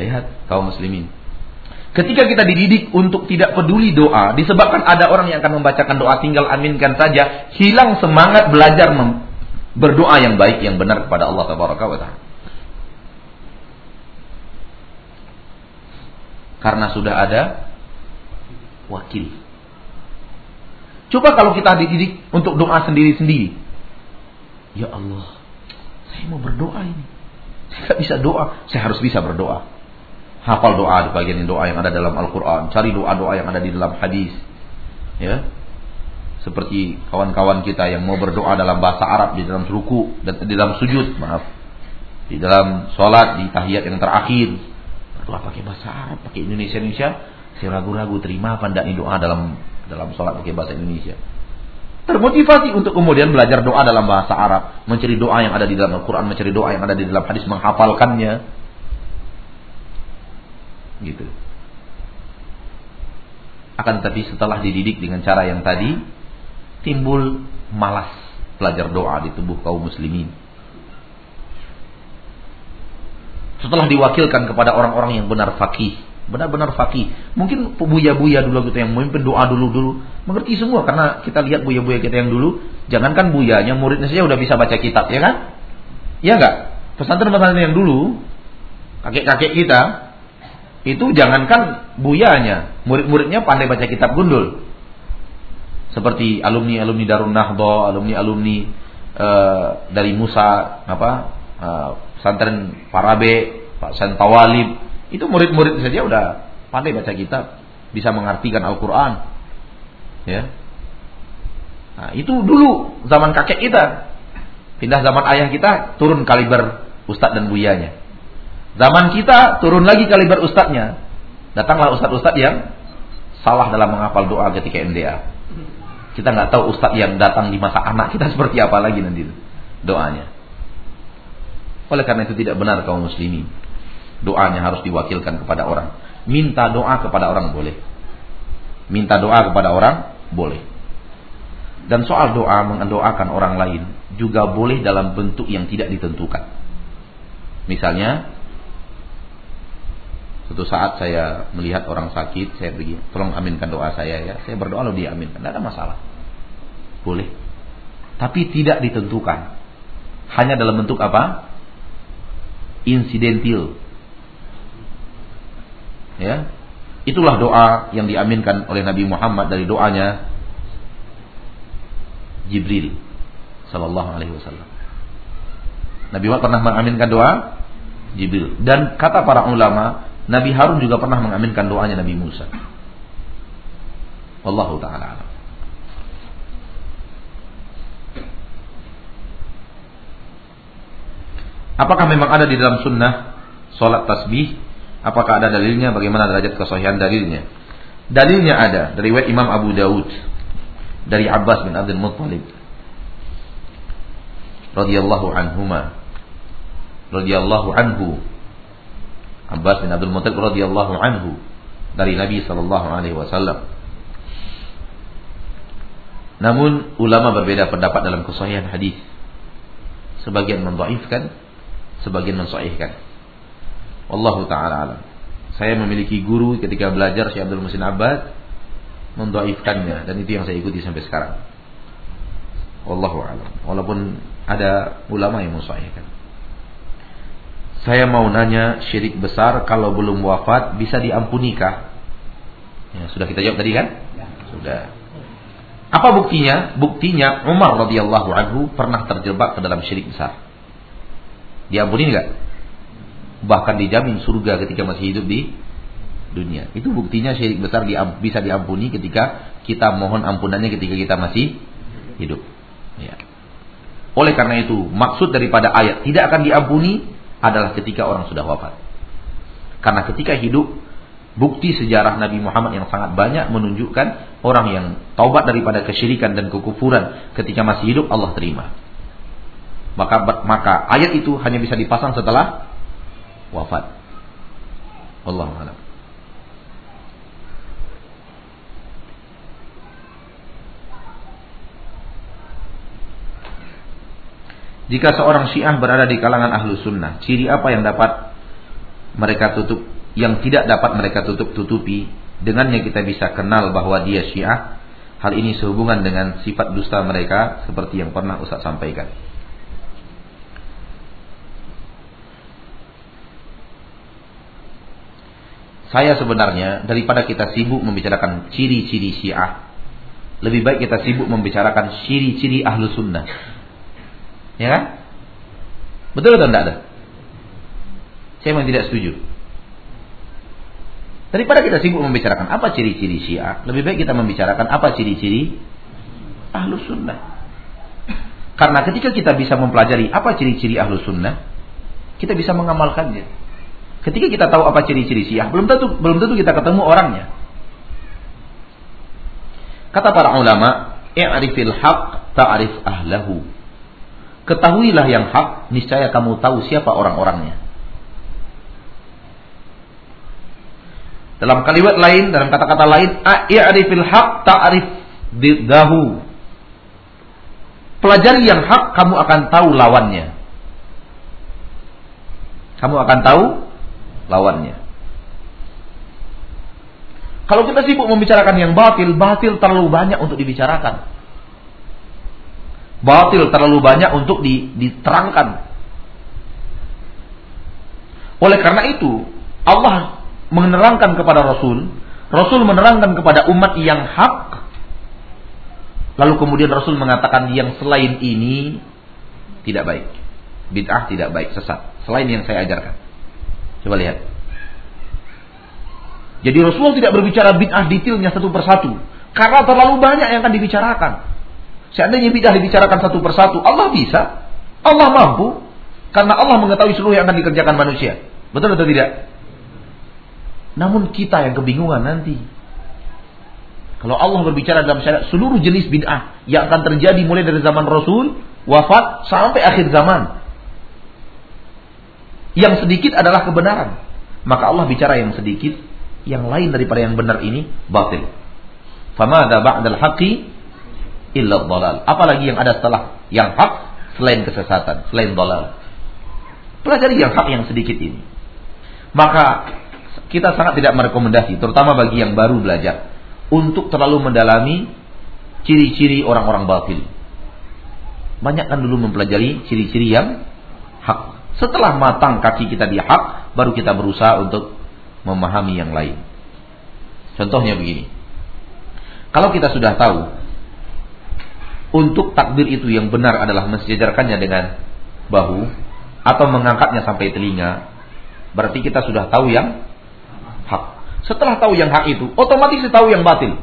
Lihat kaum muslimin. Ketika kita dididik untuk tidak peduli doa, disebabkan ada orang yang akan membacakan doa tinggal aminkan saja, hilang semangat belajar berdoa yang baik yang benar kepada Allah taala. Karena sudah ada wakil. Coba kalau kita dididik untuk doa sendiri-sendiri. Ya Allah, saya mau berdoa ini. Saya bisa doa, saya harus bisa berdoa hafal doa di bagian doa yang ada dalam Al-Quran, cari doa-doa yang ada di dalam hadis, ya. Seperti kawan-kawan kita yang mau berdoa dalam bahasa Arab di dalam ruku dan di dalam sujud, maaf, di dalam sholat di tahiyat yang terakhir, berdoa pakai bahasa Arab, pakai Indonesia Indonesia, saya ragu-ragu terima apa tidak nih doa dalam dalam sholat pakai bahasa Indonesia. Termotivasi untuk kemudian belajar doa dalam bahasa Arab, mencari doa yang ada di dalam Al-Quran, mencari doa yang ada di dalam hadis, menghafalkannya, gitu. Akan tetapi setelah dididik dengan cara yang tadi, timbul malas belajar doa di tubuh kaum muslimin. Setelah diwakilkan kepada orang-orang yang benar fakih, benar-benar fakih. Mungkin buya-buya dulu gitu yang memimpin doa dulu-dulu, mengerti semua karena kita lihat buya-buya kita yang dulu, jangankan buyanya, muridnya saja udah bisa baca kitab, ya kan? Ya enggak? Pesantren-pesantren yang dulu, kakek-kakek kita, itu jangankan buyanya, murid-muridnya pandai baca kitab gundul. Seperti alumni-alumni Darun Nahdo, alumni-alumni uh, dari Musa, apa uh, pesantren Parabe, Pak Santawalib, itu murid-murid saja udah pandai baca kitab, bisa mengartikan Al-Quran. Ya. Nah, itu dulu zaman kakek kita. Pindah zaman ayah kita turun kaliber ustadz dan buyanya. Zaman kita turun lagi kaliber ustadznya. Datanglah ustadz-ustadz yang salah dalam menghafal doa ketika MDA. Kita nggak tahu ustadz yang datang di masa anak kita seperti apa lagi nanti doanya. Oleh karena itu tidak benar kaum muslimin. Doanya harus diwakilkan kepada orang. Minta doa kepada orang boleh. Minta doa kepada orang boleh. Dan soal doa mendoakan orang lain juga boleh dalam bentuk yang tidak ditentukan. Misalnya Suatu saat saya melihat orang sakit, saya pergi, tolong aminkan doa saya ya. Saya berdoa lalu dia aminkan, tidak ada masalah. Boleh. Tapi tidak ditentukan. Hanya dalam bentuk apa? Insidentil. Ya. Itulah doa yang diaminkan oleh Nabi Muhammad dari doanya Jibril sallallahu alaihi wasallam. Nabi Muhammad pernah mengaminkan doa Jibril dan kata para ulama Nabi Harun juga pernah mengaminkan doanya Nabi Musa. Wallahu taala Apakah memang ada di dalam sunnah solat tasbih? Apakah ada dalilnya? Bagaimana derajat kesahihan dalilnya? Dalilnya ada dari Imam Abu Daud dari Abbas bin Abdul Muttalib radhiyallahu anhuma radhiyallahu anhu Abbas bin Abdul Muttalib radhiyallahu anhu dari Nabi sallallahu alaihi wasallam. Namun ulama berbeda pendapat dalam kesahihan hadis. Sebagian mendhaifkan, sebagian mensahihkan. Wallahu taala alam. Saya memiliki guru ketika belajar Syekh Abdul Musin Abbas mendhaifkannya dan itu yang saya ikuti sampai sekarang. Wallahu alam. Walaupun ada ulama yang mensahihkan. Saya mau nanya syirik besar kalau belum wafat bisa diampunikah? Ya, sudah kita jawab tadi kan? Ya. Sudah. Apa buktinya? Buktinya Umar radhiyallahu anhu pernah terjebak ke dalam syirik besar. Diampuni enggak? Bahkan dijamin surga ketika masih hidup di dunia. Itu buktinya syirik besar bisa diampuni ketika kita mohon ampunannya ketika kita masih hidup. Ya. Oleh karena itu, maksud daripada ayat tidak akan diampuni adalah ketika orang sudah wafat. Karena ketika hidup, bukti sejarah Nabi Muhammad yang sangat banyak menunjukkan orang yang taubat daripada kesyirikan dan kekufuran ketika masih hidup Allah terima. Maka maka ayat itu hanya bisa dipasang setelah wafat. Allah a'lam. Jika seorang syiah berada di kalangan ahlu sunnah, ciri apa yang dapat mereka tutup, yang tidak dapat mereka tutup-tutupi, dengannya kita bisa kenal bahwa dia syiah. Hal ini sehubungan dengan sifat dusta mereka seperti yang pernah Ustaz sampaikan. Saya sebenarnya daripada kita sibuk membicarakan ciri-ciri syiah, lebih baik kita sibuk membicarakan ciri-ciri ahlu sunnah. Ya kan? Betul atau tidak ada? Saya memang tidak setuju. Daripada kita sibuk membicarakan apa ciri-ciri Syiah, lebih baik kita membicarakan apa ciri-ciri Ahlu Sunnah. Karena ketika kita bisa mempelajari apa ciri-ciri Ahlu Sunnah, kita bisa mengamalkannya. Ketika kita tahu apa ciri-ciri Syiah, belum tentu belum tentu kita ketemu orangnya. Kata para ulama, "I'rifil haq ta'rif ahlahu." Ketahuilah yang hak, niscaya kamu tahu siapa orang-orangnya. Dalam kalimat lain, dalam kata-kata lain, i'rifil haq ta'rif didahu. Pelajari yang hak, kamu akan tahu lawannya. Kamu akan tahu lawannya. Kalau kita sibuk membicarakan yang batil, batil terlalu banyak untuk dibicarakan batil terlalu banyak untuk diterangkan. Oleh karena itu, Allah menerangkan kepada Rasul, Rasul menerangkan kepada umat yang hak, lalu kemudian Rasul mengatakan yang selain ini tidak baik. Bid'ah tidak baik, sesat. Selain yang saya ajarkan. Coba lihat. Jadi Rasul tidak berbicara bid'ah detailnya satu persatu. Karena terlalu banyak yang akan dibicarakan. Seandainya bidah dibicarakan satu persatu, Allah bisa. Allah mampu. Karena Allah mengetahui seluruh yang akan dikerjakan manusia. Betul atau tidak? Namun kita yang kebingungan nanti. Kalau Allah berbicara dalam syariat seluruh jenis bid'ah yang akan terjadi mulai dari zaman Rasul, wafat sampai akhir zaman. Yang sedikit adalah kebenaran. Maka Allah bicara yang sedikit, yang lain daripada yang benar ini batil. Famada ba'dal illa dhalal. Apalagi yang ada setelah yang hak selain kesesatan, selain dhalal. Pelajari yang hak yang sedikit ini. Maka kita sangat tidak merekomendasi, terutama bagi yang baru belajar, untuk terlalu mendalami ciri-ciri orang-orang batil. Banyak kan dulu mempelajari ciri-ciri yang hak. Setelah matang kaki kita di hak, baru kita berusaha untuk memahami yang lain. Contohnya begini. Kalau kita sudah tahu untuk takbir itu yang benar adalah mensejajarkannya dengan bahu atau mengangkatnya sampai telinga, berarti kita sudah tahu yang hak. Setelah tahu yang hak itu, otomatis tahu yang batil.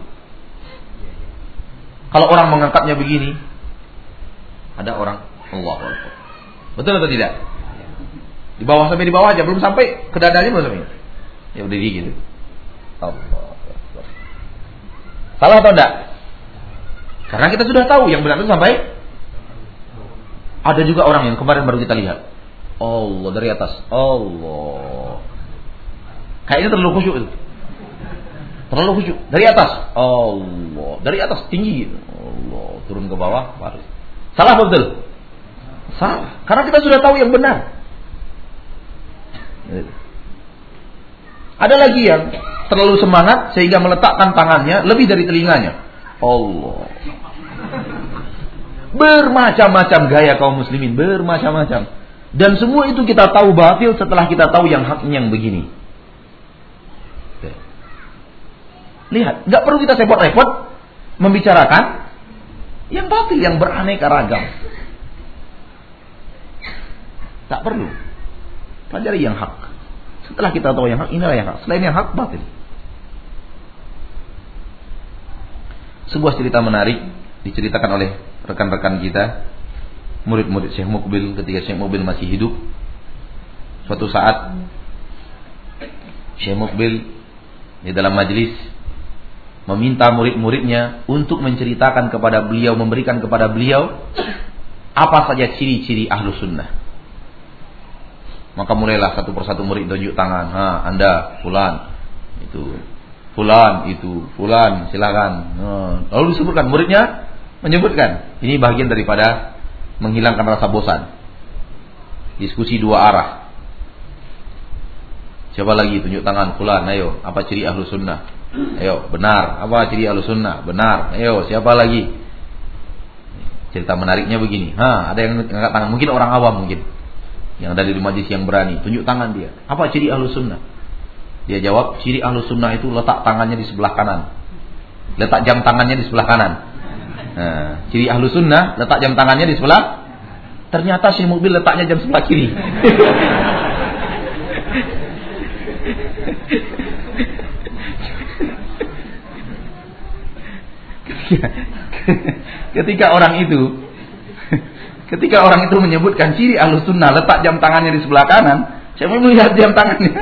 Kalau orang mengangkatnya begini, ada orang Allah Betul atau tidak? Di bawah sampai di bawah aja, belum sampai ke dadanya belum sampai. Ya udah gitu. Allah. Salah atau enggak? Karena kita sudah tahu yang benar itu sampai ada juga orang yang kemarin baru kita lihat. Allah dari atas. Allah. Kayaknya terlalu khusyuk itu. Terlalu khusyuk. Dari atas. Allah. Dari atas tinggi. Allah. Turun ke bawah. Baru. Salah betul? Salah. Karena kita sudah tahu yang benar. Ada lagi yang terlalu semangat sehingga meletakkan tangannya lebih dari telinganya. Allah. Bermacam-macam gaya kaum muslimin, bermacam-macam. Dan semua itu kita tahu batil setelah kita tahu yang haknya yang begini. Lihat, nggak perlu kita repot-repot membicarakan yang batil, yang beraneka ragam. Tak perlu. Pelajari yang hak. Setelah kita tahu yang hak, inilah yang hak. Selain yang hak, batil. Sebuah cerita menarik diceritakan oleh rekan-rekan kita, murid-murid Syekh Mukbil ketika Syekh Mukbil masih hidup. Suatu saat Syekh Mukbil di dalam majlis meminta murid-muridnya untuk menceritakan kepada beliau, memberikan kepada beliau apa saja ciri-ciri ahlu sunnah. Maka mulailah satu persatu murid tunjuk tangan. Ha, anda, fulan, itu, fulan, itu, fulan, silakan. Nah, lalu disebutkan muridnya menyebutkan. Ini bagian daripada menghilangkan rasa bosan. Diskusi dua arah. Siapa lagi tunjuk tangan fulan, ayo, apa ciri ahlu sunnah? Ayo, benar. Apa ciri sunnah? Benar. Ayo, siapa lagi? Cerita menariknya begini. Ha, ada yang angkat tangan. Mungkin orang awam mungkin. Yang dari majlis yang berani. Tunjuk tangan dia. Apa ciri sunnah? Dia jawab, ciri sunnah itu letak tangannya di sebelah kanan. Letak jam tangannya di sebelah kanan. Nah, ciri sunnah, letak jam tangannya di sebelah. Ternyata si mobil letaknya jam sebelah kiri. ketika orang itu ketika orang itu menyebutkan ciri ahlu sunnah letak jam tangannya di sebelah kanan saya mau melihat jam tangannya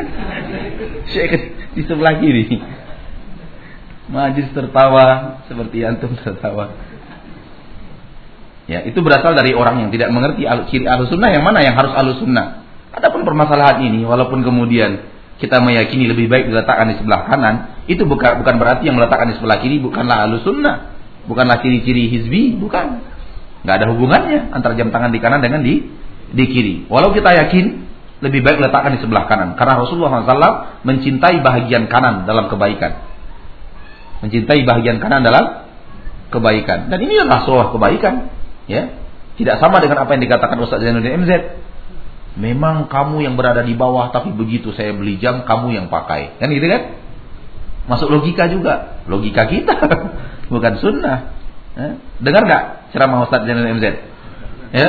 saya di sebelah kiri majlis tertawa seperti antum tertawa ya itu berasal dari orang yang tidak mengerti ciri ahlu sunnah yang mana yang harus ahlu sunnah adapun permasalahan ini walaupun kemudian kita meyakini lebih baik diletakkan di sebelah kanan, itu bukan bukan berarti yang meletakkan di sebelah kiri bukanlah ahlu sunnah. Bukanlah ciri-ciri hizbi, bukan. Nggak ada hubungannya antara jam tangan di kanan dengan di di kiri. Walau kita yakin lebih baik letakkan di sebelah kanan, karena Rasulullah SAW mencintai bahagian kanan dalam kebaikan. Mencintai bahagian kanan dalam kebaikan. Dan ini adalah sebuah kebaikan, ya. Tidak sama dengan apa yang dikatakan Ustaz Zainuddin MZ. Memang kamu yang berada di bawah tapi begitu saya beli jam kamu yang pakai. Kan gitu kan? Masuk logika juga. Logika kita. bukan sunnah. Ya. Dengar nggak ceramah Ustaz Jainal MZ? Ya,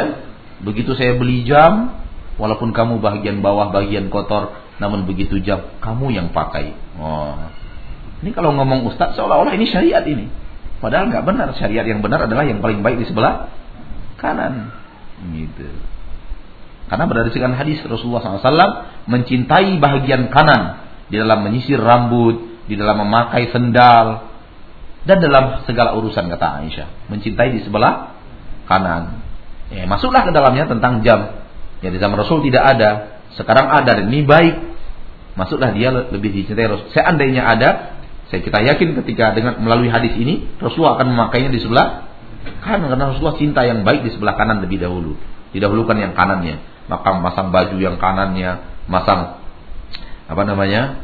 begitu saya beli jam, walaupun kamu bagian bawah, bagian kotor, namun begitu jam kamu yang pakai. Oh. Ini kalau ngomong Ustaz seolah-olah ini syariat ini. Padahal nggak benar. Syariat yang benar adalah yang paling baik di sebelah kanan. Gitu. Karena berdasarkan hadis Rasulullah SAW mencintai bahagian kanan di dalam menyisir rambut, di dalam memakai sendal, dan dalam segala urusan kata Aisyah. Mencintai di sebelah kanan. Ya, masuklah ke dalamnya tentang jam. Ya di zaman Rasul tidak ada. Sekarang ada dan ini baik. Masuklah dia lebih dicintai Rasul. Seandainya ada, saya kita yakin ketika dengan melalui hadis ini Rasulullah akan memakainya di sebelah kanan karena Rasulullah cinta yang baik di sebelah kanan lebih dahulu. Didahulukan yang kanannya. Maka masang baju yang kanannya, masang apa namanya?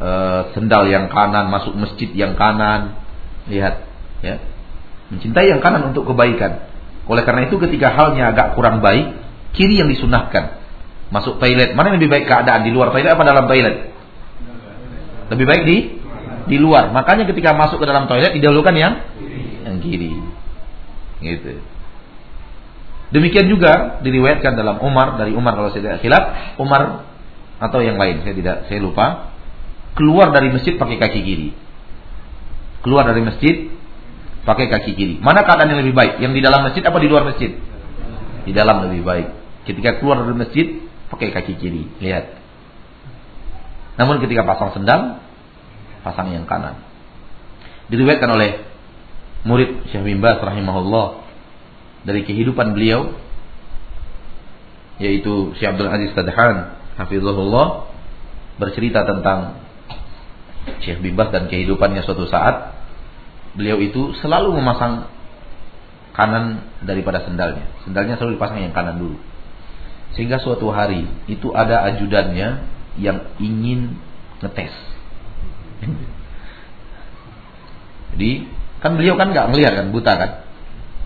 E, sendal yang kanan, masuk masjid yang kanan. Lihat, ya. Mencintai yang kanan untuk kebaikan. Oleh karena itu ketika halnya agak kurang baik, kiri yang disunahkan. Masuk toilet, mana yang lebih baik keadaan di luar toilet apa dalam toilet? Lebih baik di di luar. Makanya ketika masuk ke dalam toilet didahulukan yang yang kiri. Gitu. Demikian juga diriwayatkan dalam Umar dari Umar kalau saya tidak silap, Umar atau yang lain saya tidak saya lupa keluar dari masjid pakai kaki kiri. Keluar dari masjid pakai kaki kiri. Mana keadaan yang lebih baik? Yang di dalam masjid apa di luar masjid? Di dalam lebih baik. Ketika keluar dari masjid pakai kaki kiri. Lihat. Namun ketika pasang sendal pasang yang kanan. Diriwayatkan oleh murid Syekh bin Baz rahimahullah dari kehidupan beliau yaitu Syekh Abdul Aziz Tadhan hafizahullah bercerita tentang Syekh bin Baz dan kehidupannya suatu saat beliau itu selalu memasang kanan daripada sendalnya. Sendalnya selalu dipasang yang kanan dulu. Sehingga suatu hari itu ada ajudannya yang ingin ngetes. Jadi kan beliau kan nggak ngelihat kan buta kan.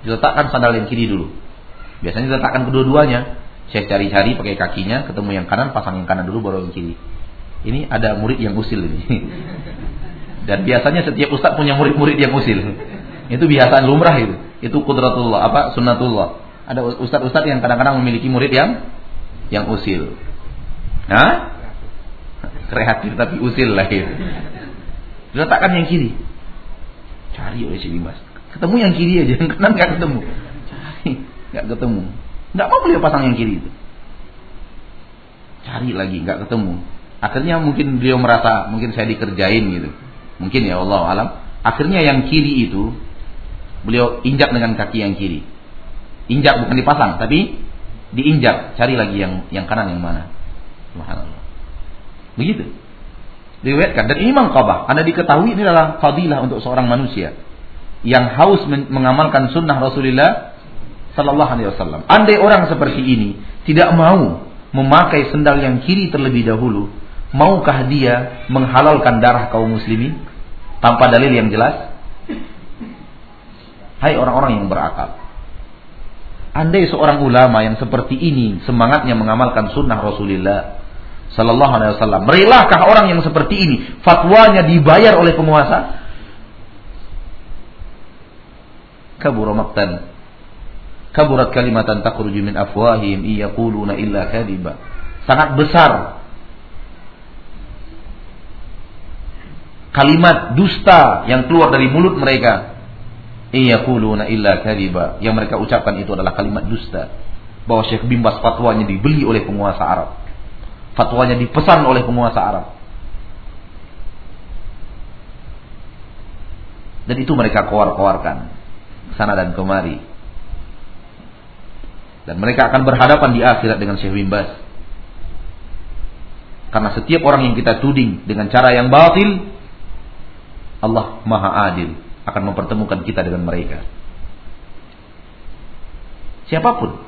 Diletakkan sandal yang kiri dulu. Biasanya diletakkan kedua-duanya. Saya cari-cari pakai kakinya, ketemu yang kanan, pasang yang kanan dulu baru yang kiri. Ini ada murid yang usil ini. Dan biasanya setiap ustadz punya murid-murid yang usil. Itu biasaan lumrah itu. Itu kudratullah, apa sunnatullah. Ada ustadz-ustadz yang kadang-kadang memiliki murid yang yang usil. Hah? Kreatif tapi usil lah itu. Diletakkan yang kiri. Cari oleh si Dimas. Ketemu yang kiri aja, yang kanan nggak ketemu. Cari, nggak ketemu. Nggak mau beliau pasang yang kiri itu. Cari lagi, nggak ketemu. Akhirnya mungkin beliau merasa mungkin saya dikerjain gitu. Mungkin ya Allah alam. Akhirnya yang kiri itu beliau injak dengan kaki yang kiri. Injak bukan dipasang, tapi diinjak. Cari lagi yang yang kanan yang mana. Subhanallah. Begitu. Diriwayatkan dan ini mangkabah. Anda diketahui ini adalah fadilah untuk seorang manusia yang haus mengamalkan sunnah Rasulullah Sallallahu Alaihi Wasallam. Andai orang seperti ini tidak mau memakai sendal yang kiri terlebih dahulu, maukah dia menghalalkan darah kaum muslimin tanpa dalil yang jelas? Hai orang-orang yang berakal. Andai seorang ulama yang seperti ini semangatnya mengamalkan sunnah Rasulullah Sallallahu Alaihi Wasallam, relakah orang yang seperti ini fatwanya dibayar oleh penguasa? Kabur maktan kaburat kalimatan takhruju min afwahihim iyaquluna illa kadiba. Sangat besar kalimat dusta yang keluar dari mulut mereka. Iyaquluna illa kadiba. Yang mereka ucapkan itu adalah kalimat dusta. Bahwa Syekh Bimbas fatwanya dibeli oleh penguasa Arab. Fatwanya dipesan oleh penguasa Arab. Dan itu mereka keluar-keluarkan sana dan kemari. Dan mereka akan berhadapan di akhirat dengan Syekh Bimbas. Karena setiap orang yang kita tuding dengan cara yang batil, Allah Maha Adil akan mempertemukan kita dengan mereka. Siapa pun,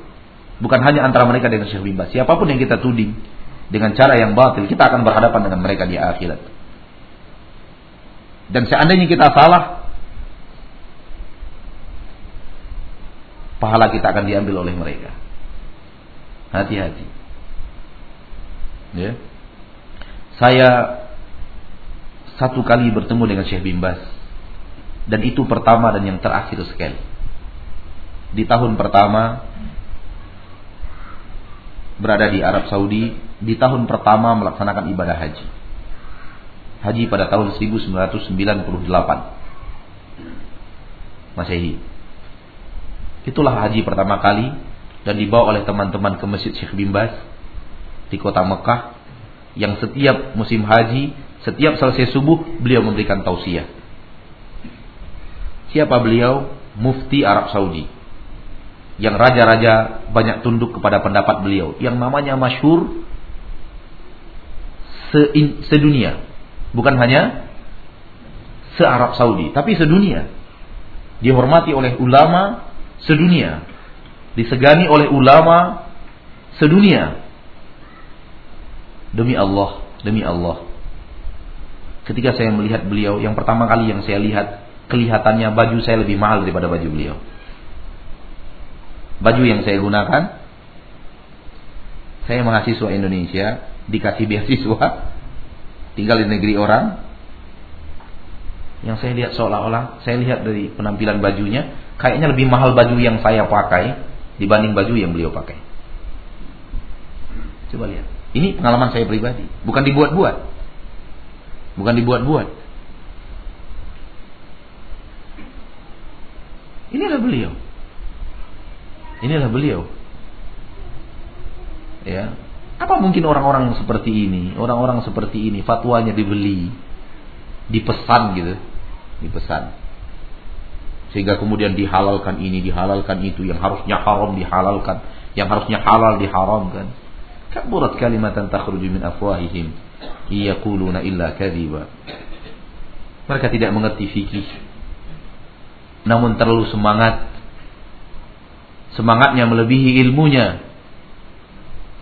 bukan hanya antara mereka dengan Syekh Bimba, siapa pun yang kita tuding dengan cara yang batil, kita akan berhadapan dengan mereka di akhirat. Dan seandainya kita salah, pahala kita akan diambil oleh mereka. Hati-hati. Ya. Saya satu kali bertemu dengan Syekh Bimbas dan itu pertama dan yang terakhir sekali. Di tahun pertama berada di Arab Saudi, di tahun pertama melaksanakan ibadah haji. Haji pada tahun 1998. Masehi. Itulah haji pertama kali dan dibawa oleh teman-teman ke Masjid Syekh Bimbas di kota Mekah yang setiap musim haji, setiap selesai subuh beliau memberikan tausiah. Siapa beliau? Mufti Arab Saudi. Yang raja-raja banyak tunduk kepada pendapat beliau. Yang namanya masyhur se sedunia. Bukan hanya se-Arab Saudi, tapi sedunia. Dihormati oleh ulama sedunia. Disegani oleh ulama sedunia. Demi Allah, demi Allah. Ketika saya melihat beliau, yang pertama kali yang saya lihat, kelihatannya baju saya lebih mahal daripada baju beliau. Baju yang saya gunakan, saya mahasiswa Indonesia, dikasih beasiswa, tinggal di negeri orang. Yang saya lihat seolah-olah, saya lihat dari penampilan bajunya, kayaknya lebih mahal baju yang saya pakai dibanding baju yang beliau pakai. Coba lihat. Ini pengalaman saya pribadi, bukan dibuat-buat. Bukan dibuat-buat. Inilah beliau. Inilah beliau. Ya. Apa mungkin orang-orang seperti ini, orang-orang seperti ini fatwanya dibeli, dipesan gitu, dipesan. Sehingga kemudian dihalalkan ini, dihalalkan itu, yang harusnya haram dihalalkan, yang harusnya halal diharamkan. Kaburat kalimatan takhruju min afwahihim yaquluna illa kadhiba. Mereka tidak mengerti fikih. Namun terlalu semangat. Semangatnya melebihi ilmunya.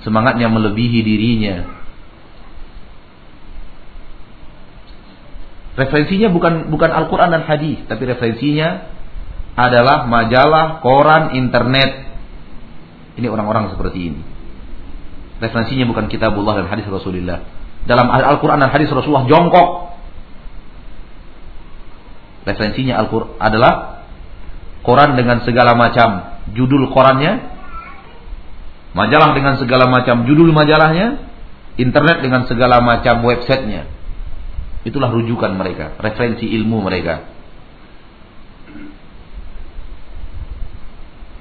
Semangatnya melebihi dirinya. Referensinya bukan bukan Al-Qur'an dan hadis, tapi referensinya adalah majalah, koran, internet. Ini orang-orang seperti ini. Referensinya bukan kitabullah dan hadis Rasulullah. Dalam Al-Quran dan hadis Rasulullah jongkok. Referensinya Al-Quran adalah Quran dengan segala macam judul Qurannya, majalah dengan segala macam judul majalahnya, internet dengan segala macam websitenya. Itulah rujukan mereka, referensi ilmu mereka.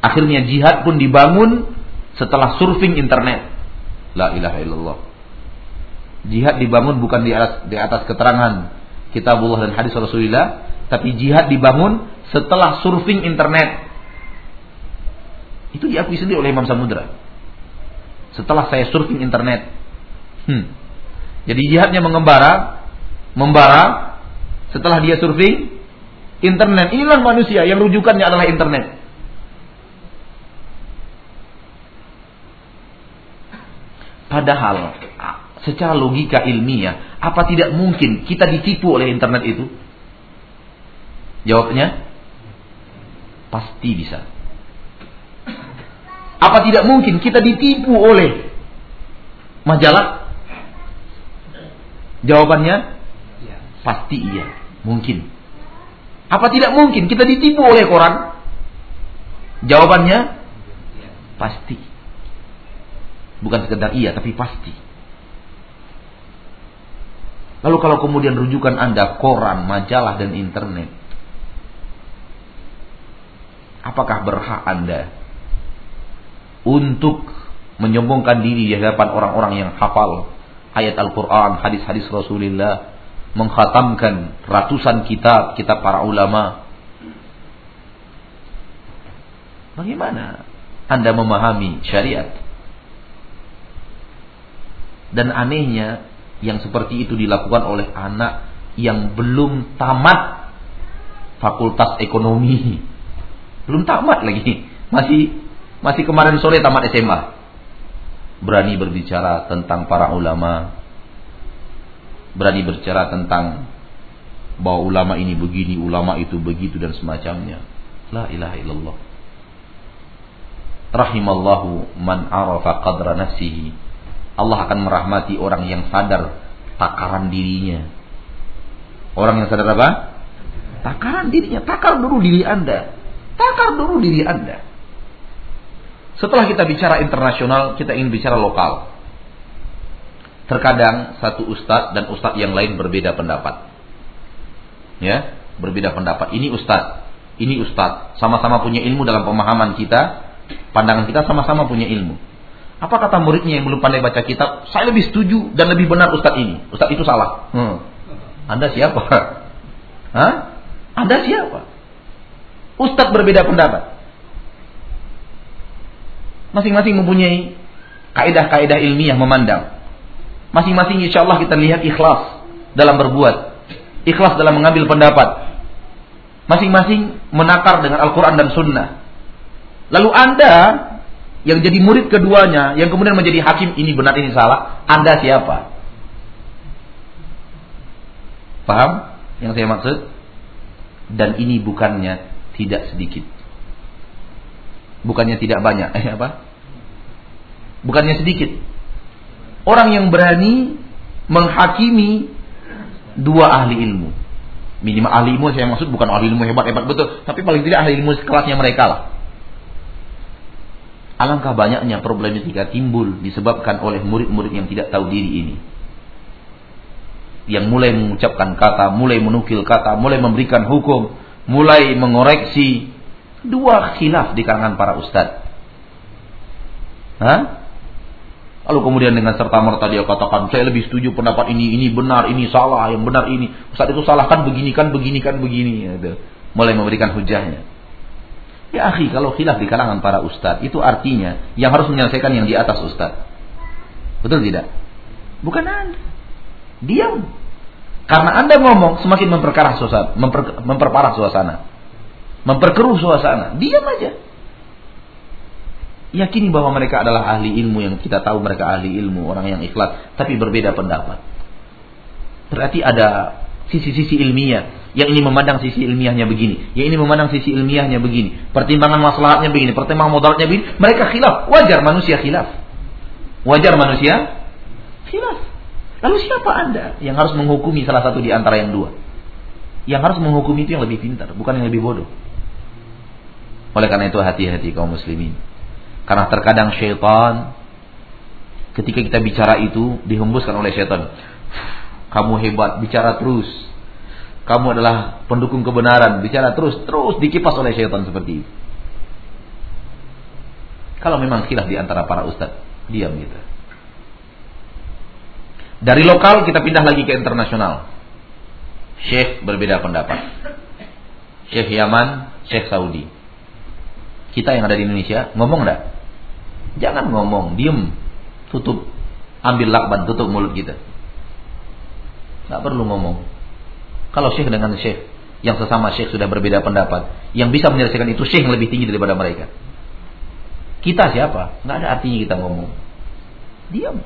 Akhirnya jihad pun dibangun setelah surfing internet. La ilaha illallah. Jihad dibangun bukan di atas, di atas keterangan kitabullah dan hadis Rasulullah, tapi jihad dibangun setelah surfing internet. Itu diakui sendiri oleh Imam Samudra. Setelah saya surfing internet. Hmm. Jadi jihadnya mengembara, membara setelah dia surfing internet. Inilah manusia yang rujukannya adalah internet. Padahal secara logika ilmiah, apa tidak mungkin kita ditipu oleh internet itu? Jawabnya pasti bisa. Apa tidak mungkin kita ditipu oleh majalah? Jawabannya pasti iya, mungkin. Apa tidak mungkin kita ditipu oleh koran? Jawabannya pasti. Bukan sekedar iya, tapi pasti. Lalu kalau kemudian rujukan Anda koran, majalah, dan internet. Apakah berhak Anda untuk menyombongkan diri di hadapan orang-orang yang hafal ayat Al-Quran, hadis-hadis Rasulullah, menghatamkan ratusan kitab, kitab para ulama. Bagaimana Anda memahami syariat? Dan anehnya yang seperti itu dilakukan oleh anak yang belum tamat fakultas ekonomi. Belum tamat lagi. Masih masih kemarin sore tamat SMA. Berani berbicara tentang para ulama. Berani berbicara tentang bahwa ulama ini begini, ulama itu begitu dan semacamnya. La ilaha illallah. Rahimallahu man arafa qadra nafsihi Allah akan merahmati orang yang sadar takaran dirinya. Orang yang sadar apa? Takaran dirinya. Takar dulu diri Anda. Takar dulu diri Anda. Setelah kita bicara internasional, kita ingin bicara lokal. Terkadang satu ustadz dan ustadz yang lain berbeda pendapat. Ya, berbeda pendapat. Ini ustadz, Ini ustadz, sama-sama punya ilmu dalam pemahaman kita, pandangan kita sama-sama punya ilmu. Apa kata muridnya yang belum pandai baca kitab? Saya lebih setuju dan lebih benar ustadz ini. Ustadz itu salah. Hmm. Anda siapa? Hah? Anda siapa? Ustadz berbeda pendapat. Masing-masing mempunyai kaidah-kaidah ilmiah memandang. Masing-masing insya Allah kita lihat ikhlas dalam berbuat. Ikhlas dalam mengambil pendapat. Masing-masing menakar dengan Al-Quran dan Sunnah. Lalu Anda yang jadi murid keduanya, yang kemudian menjadi hakim, ini benar, ini salah. Anda siapa? Paham yang saya maksud? Dan ini bukannya tidak sedikit. Bukannya tidak banyak. Eh apa? Bukannya sedikit. Orang yang berani menghakimi dua ahli ilmu. Minimal ahli ilmu saya maksud bukan ahli ilmu hebat-hebat betul, tapi paling tidak ahli ilmu sekelasnya mereka lah. Alangkah banyaknya problematika timbul disebabkan oleh murid-murid yang tidak tahu diri ini. Yang mulai mengucapkan kata, mulai menukil kata, mulai memberikan hukum, mulai mengoreksi dua khilaf di kalangan para ustadz. Hah? Lalu kemudian dengan serta merta dia katakan, saya lebih setuju pendapat ini, ini benar, ini salah, yang benar ini. Ustaz itu salah kan begini, kan begini, kan begini. Gitu. Mulai memberikan hujahnya. Ya akhi, kalau khilaf di kalangan para ustadz, itu artinya yang harus menyelesaikan yang di atas ustadz. Betul tidak? Bukan anda. Diam. Karena anda ngomong semakin memperparah suasana, memper, memperparah suasana. Memperkeruh suasana. Diam aja yakini bahwa mereka adalah ahli ilmu yang kita tahu mereka ahli ilmu, orang yang ikhlas, tapi berbeda pendapat. Berarti ada sisi-sisi ilmiah. Yang ini memandang sisi ilmiahnya begini, yang ini memandang sisi ilmiahnya begini, pertimbangan masalahnya begini, pertimbangan modalnya begini. Mereka khilaf, wajar manusia khilaf. Wajar manusia khilaf. Lalu siapa Anda yang harus menghukumi salah satu di antara yang dua? Yang harus menghukumi itu yang lebih pintar, bukan yang lebih bodoh. Oleh karena itu hati-hati kaum muslimin. Karena terkadang syaitan ketika kita bicara itu dihembuskan oleh syaitan. Kamu hebat, bicara terus. Kamu adalah pendukung kebenaran, bicara terus, terus dikipas oleh syaitan seperti itu. Kalau memang khilaf di antara para ustadz, diam kita. Dari lokal kita pindah lagi ke internasional. Syekh berbeda pendapat. Syekh Yaman, Syekh Saudi. Kita yang ada di Indonesia ngomong enggak? Jangan ngomong, diem, tutup, ambil lakban, tutup mulut kita. Gak perlu ngomong. Kalau syekh dengan syekh, yang sesama syekh sudah berbeda pendapat, yang bisa menyelesaikan itu syekh yang lebih tinggi daripada mereka. Kita siapa? Gak ada artinya kita ngomong. Diam.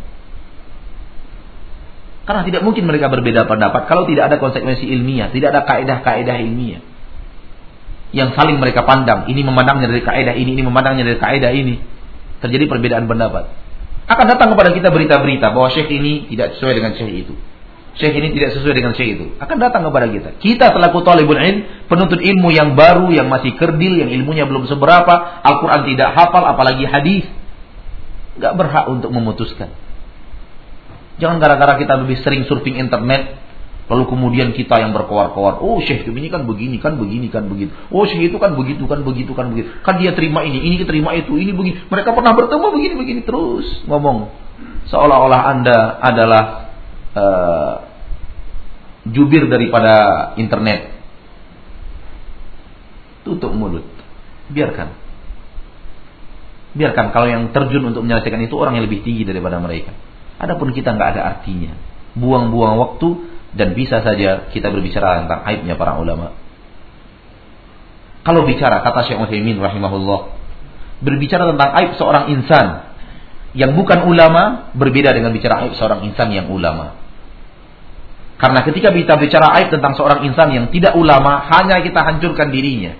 Karena tidak mungkin mereka berbeda pendapat kalau tidak ada konsekuensi ilmiah, tidak ada kaedah-kaedah ilmiah. Yang saling mereka pandang, ini memandangnya dari kaedah ini, ini memandangnya dari kaedah ini terjadi perbedaan pendapat. Akan datang kepada kita berita-berita bahwa syekh ini tidak sesuai dengan syekh itu. Syekh ini tidak sesuai dengan syekh itu. Akan datang kepada kita. Kita selaku talibul ilm, penuntut ilmu yang baru, yang masih kerdil, yang ilmunya belum seberapa, Al-Quran tidak hafal, apalagi hadis. Gak berhak untuk memutuskan. Jangan gara-gara kita lebih sering surfing internet, Lalu kemudian kita yang berkoar-koar, oh syekh ini kan begini, kan begini, kan begitu. Oh syekh itu kan begitu, kan begitu, kan begitu. Kan dia terima ini, ini terima itu, ini begini. Mereka pernah bertemu begini, begini terus ngomong. Seolah-olah anda adalah uh, jubir daripada internet. Tutup mulut, biarkan. Biarkan kalau yang terjun untuk menyelesaikan itu orang yang lebih tinggi daripada mereka. Adapun kita nggak ada artinya. Buang-buang waktu dan bisa saja kita berbicara tentang aibnya para ulama. Kalau bicara kata Syekh Utsaimin rahimahullah, berbicara tentang aib seorang insan yang bukan ulama berbeda dengan bicara aib seorang insan yang ulama. Karena ketika kita bicara aib tentang seorang insan yang tidak ulama, hanya kita hancurkan dirinya.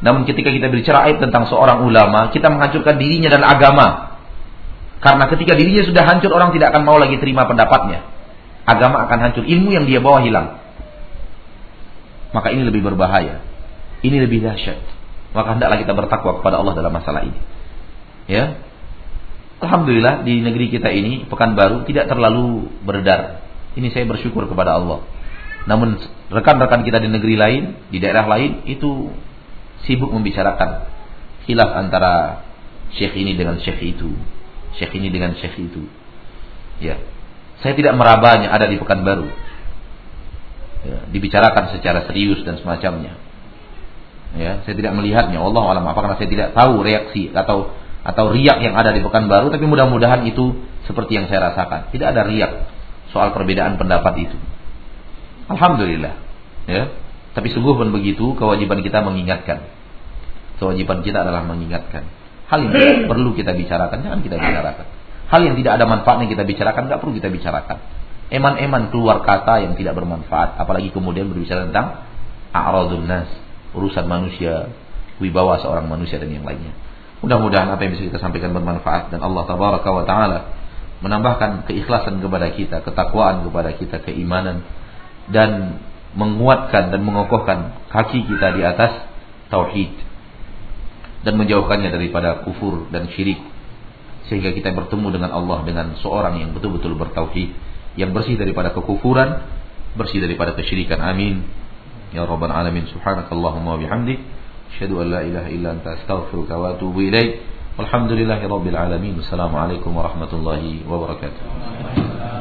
Namun ketika kita bicara aib tentang seorang ulama, kita menghancurkan dirinya dan agama. Karena ketika dirinya sudah hancur, orang tidak akan mau lagi terima pendapatnya agama akan hancur, ilmu yang dia bawa hilang. Maka ini lebih berbahaya. Ini lebih dahsyat. Maka hendaklah kita bertakwa kepada Allah dalam masalah ini. Ya. Alhamdulillah di negeri kita ini Pekanbaru tidak terlalu beredar. Ini saya bersyukur kepada Allah. Namun rekan-rekan kita di negeri lain, di daerah lain itu sibuk membicarakan khilaf antara syekh ini dengan syekh itu, syekh ini dengan syekh itu. Ya. Saya tidak merabanya ada di Pekanbaru. Ya, dibicarakan secara serius dan semacamnya. Ya, saya tidak melihatnya. Allah alam apa karena saya tidak tahu reaksi atau atau riak yang ada di Pekanbaru tapi mudah-mudahan itu seperti yang saya rasakan. Tidak ada riak soal perbedaan pendapat itu. Alhamdulillah. Ya. Tapi sungguh pun begitu kewajiban kita mengingatkan. Kewajiban kita adalah mengingatkan. Hal yang tidak perlu kita bicarakan jangan kita bicarakan. Hal yang tidak ada manfaatnya kita bicarakan tidak perlu kita bicarakan. Eman-eman keluar kata yang tidak bermanfaat, apalagi kemudian berbicara tentang a'radun nas, urusan manusia, wibawa seorang manusia dan yang lainnya. Mudah-mudahan apa yang bisa kita sampaikan bermanfaat dan Allah tabaraka wa taala menambahkan keikhlasan kepada kita, ketakwaan kepada kita, keimanan dan menguatkan dan mengokohkan kaki kita di atas tauhid dan menjauhkannya daripada kufur dan syirik. Sehingga kita bertemu dengan Allah dengan seorang yang betul-betul bertauhid yang bersih daripada kekufuran bersih daripada kesyirikan. Amin. Ya rabbal alamin. Subhanakallahumma wa bihamdik asyhadu an la ilaha illa anta astaghfiruka wa atubu ilaik. Walhamdulillahi rabbil alamin. Assalamualaikum warahmatullahi wabarakatuh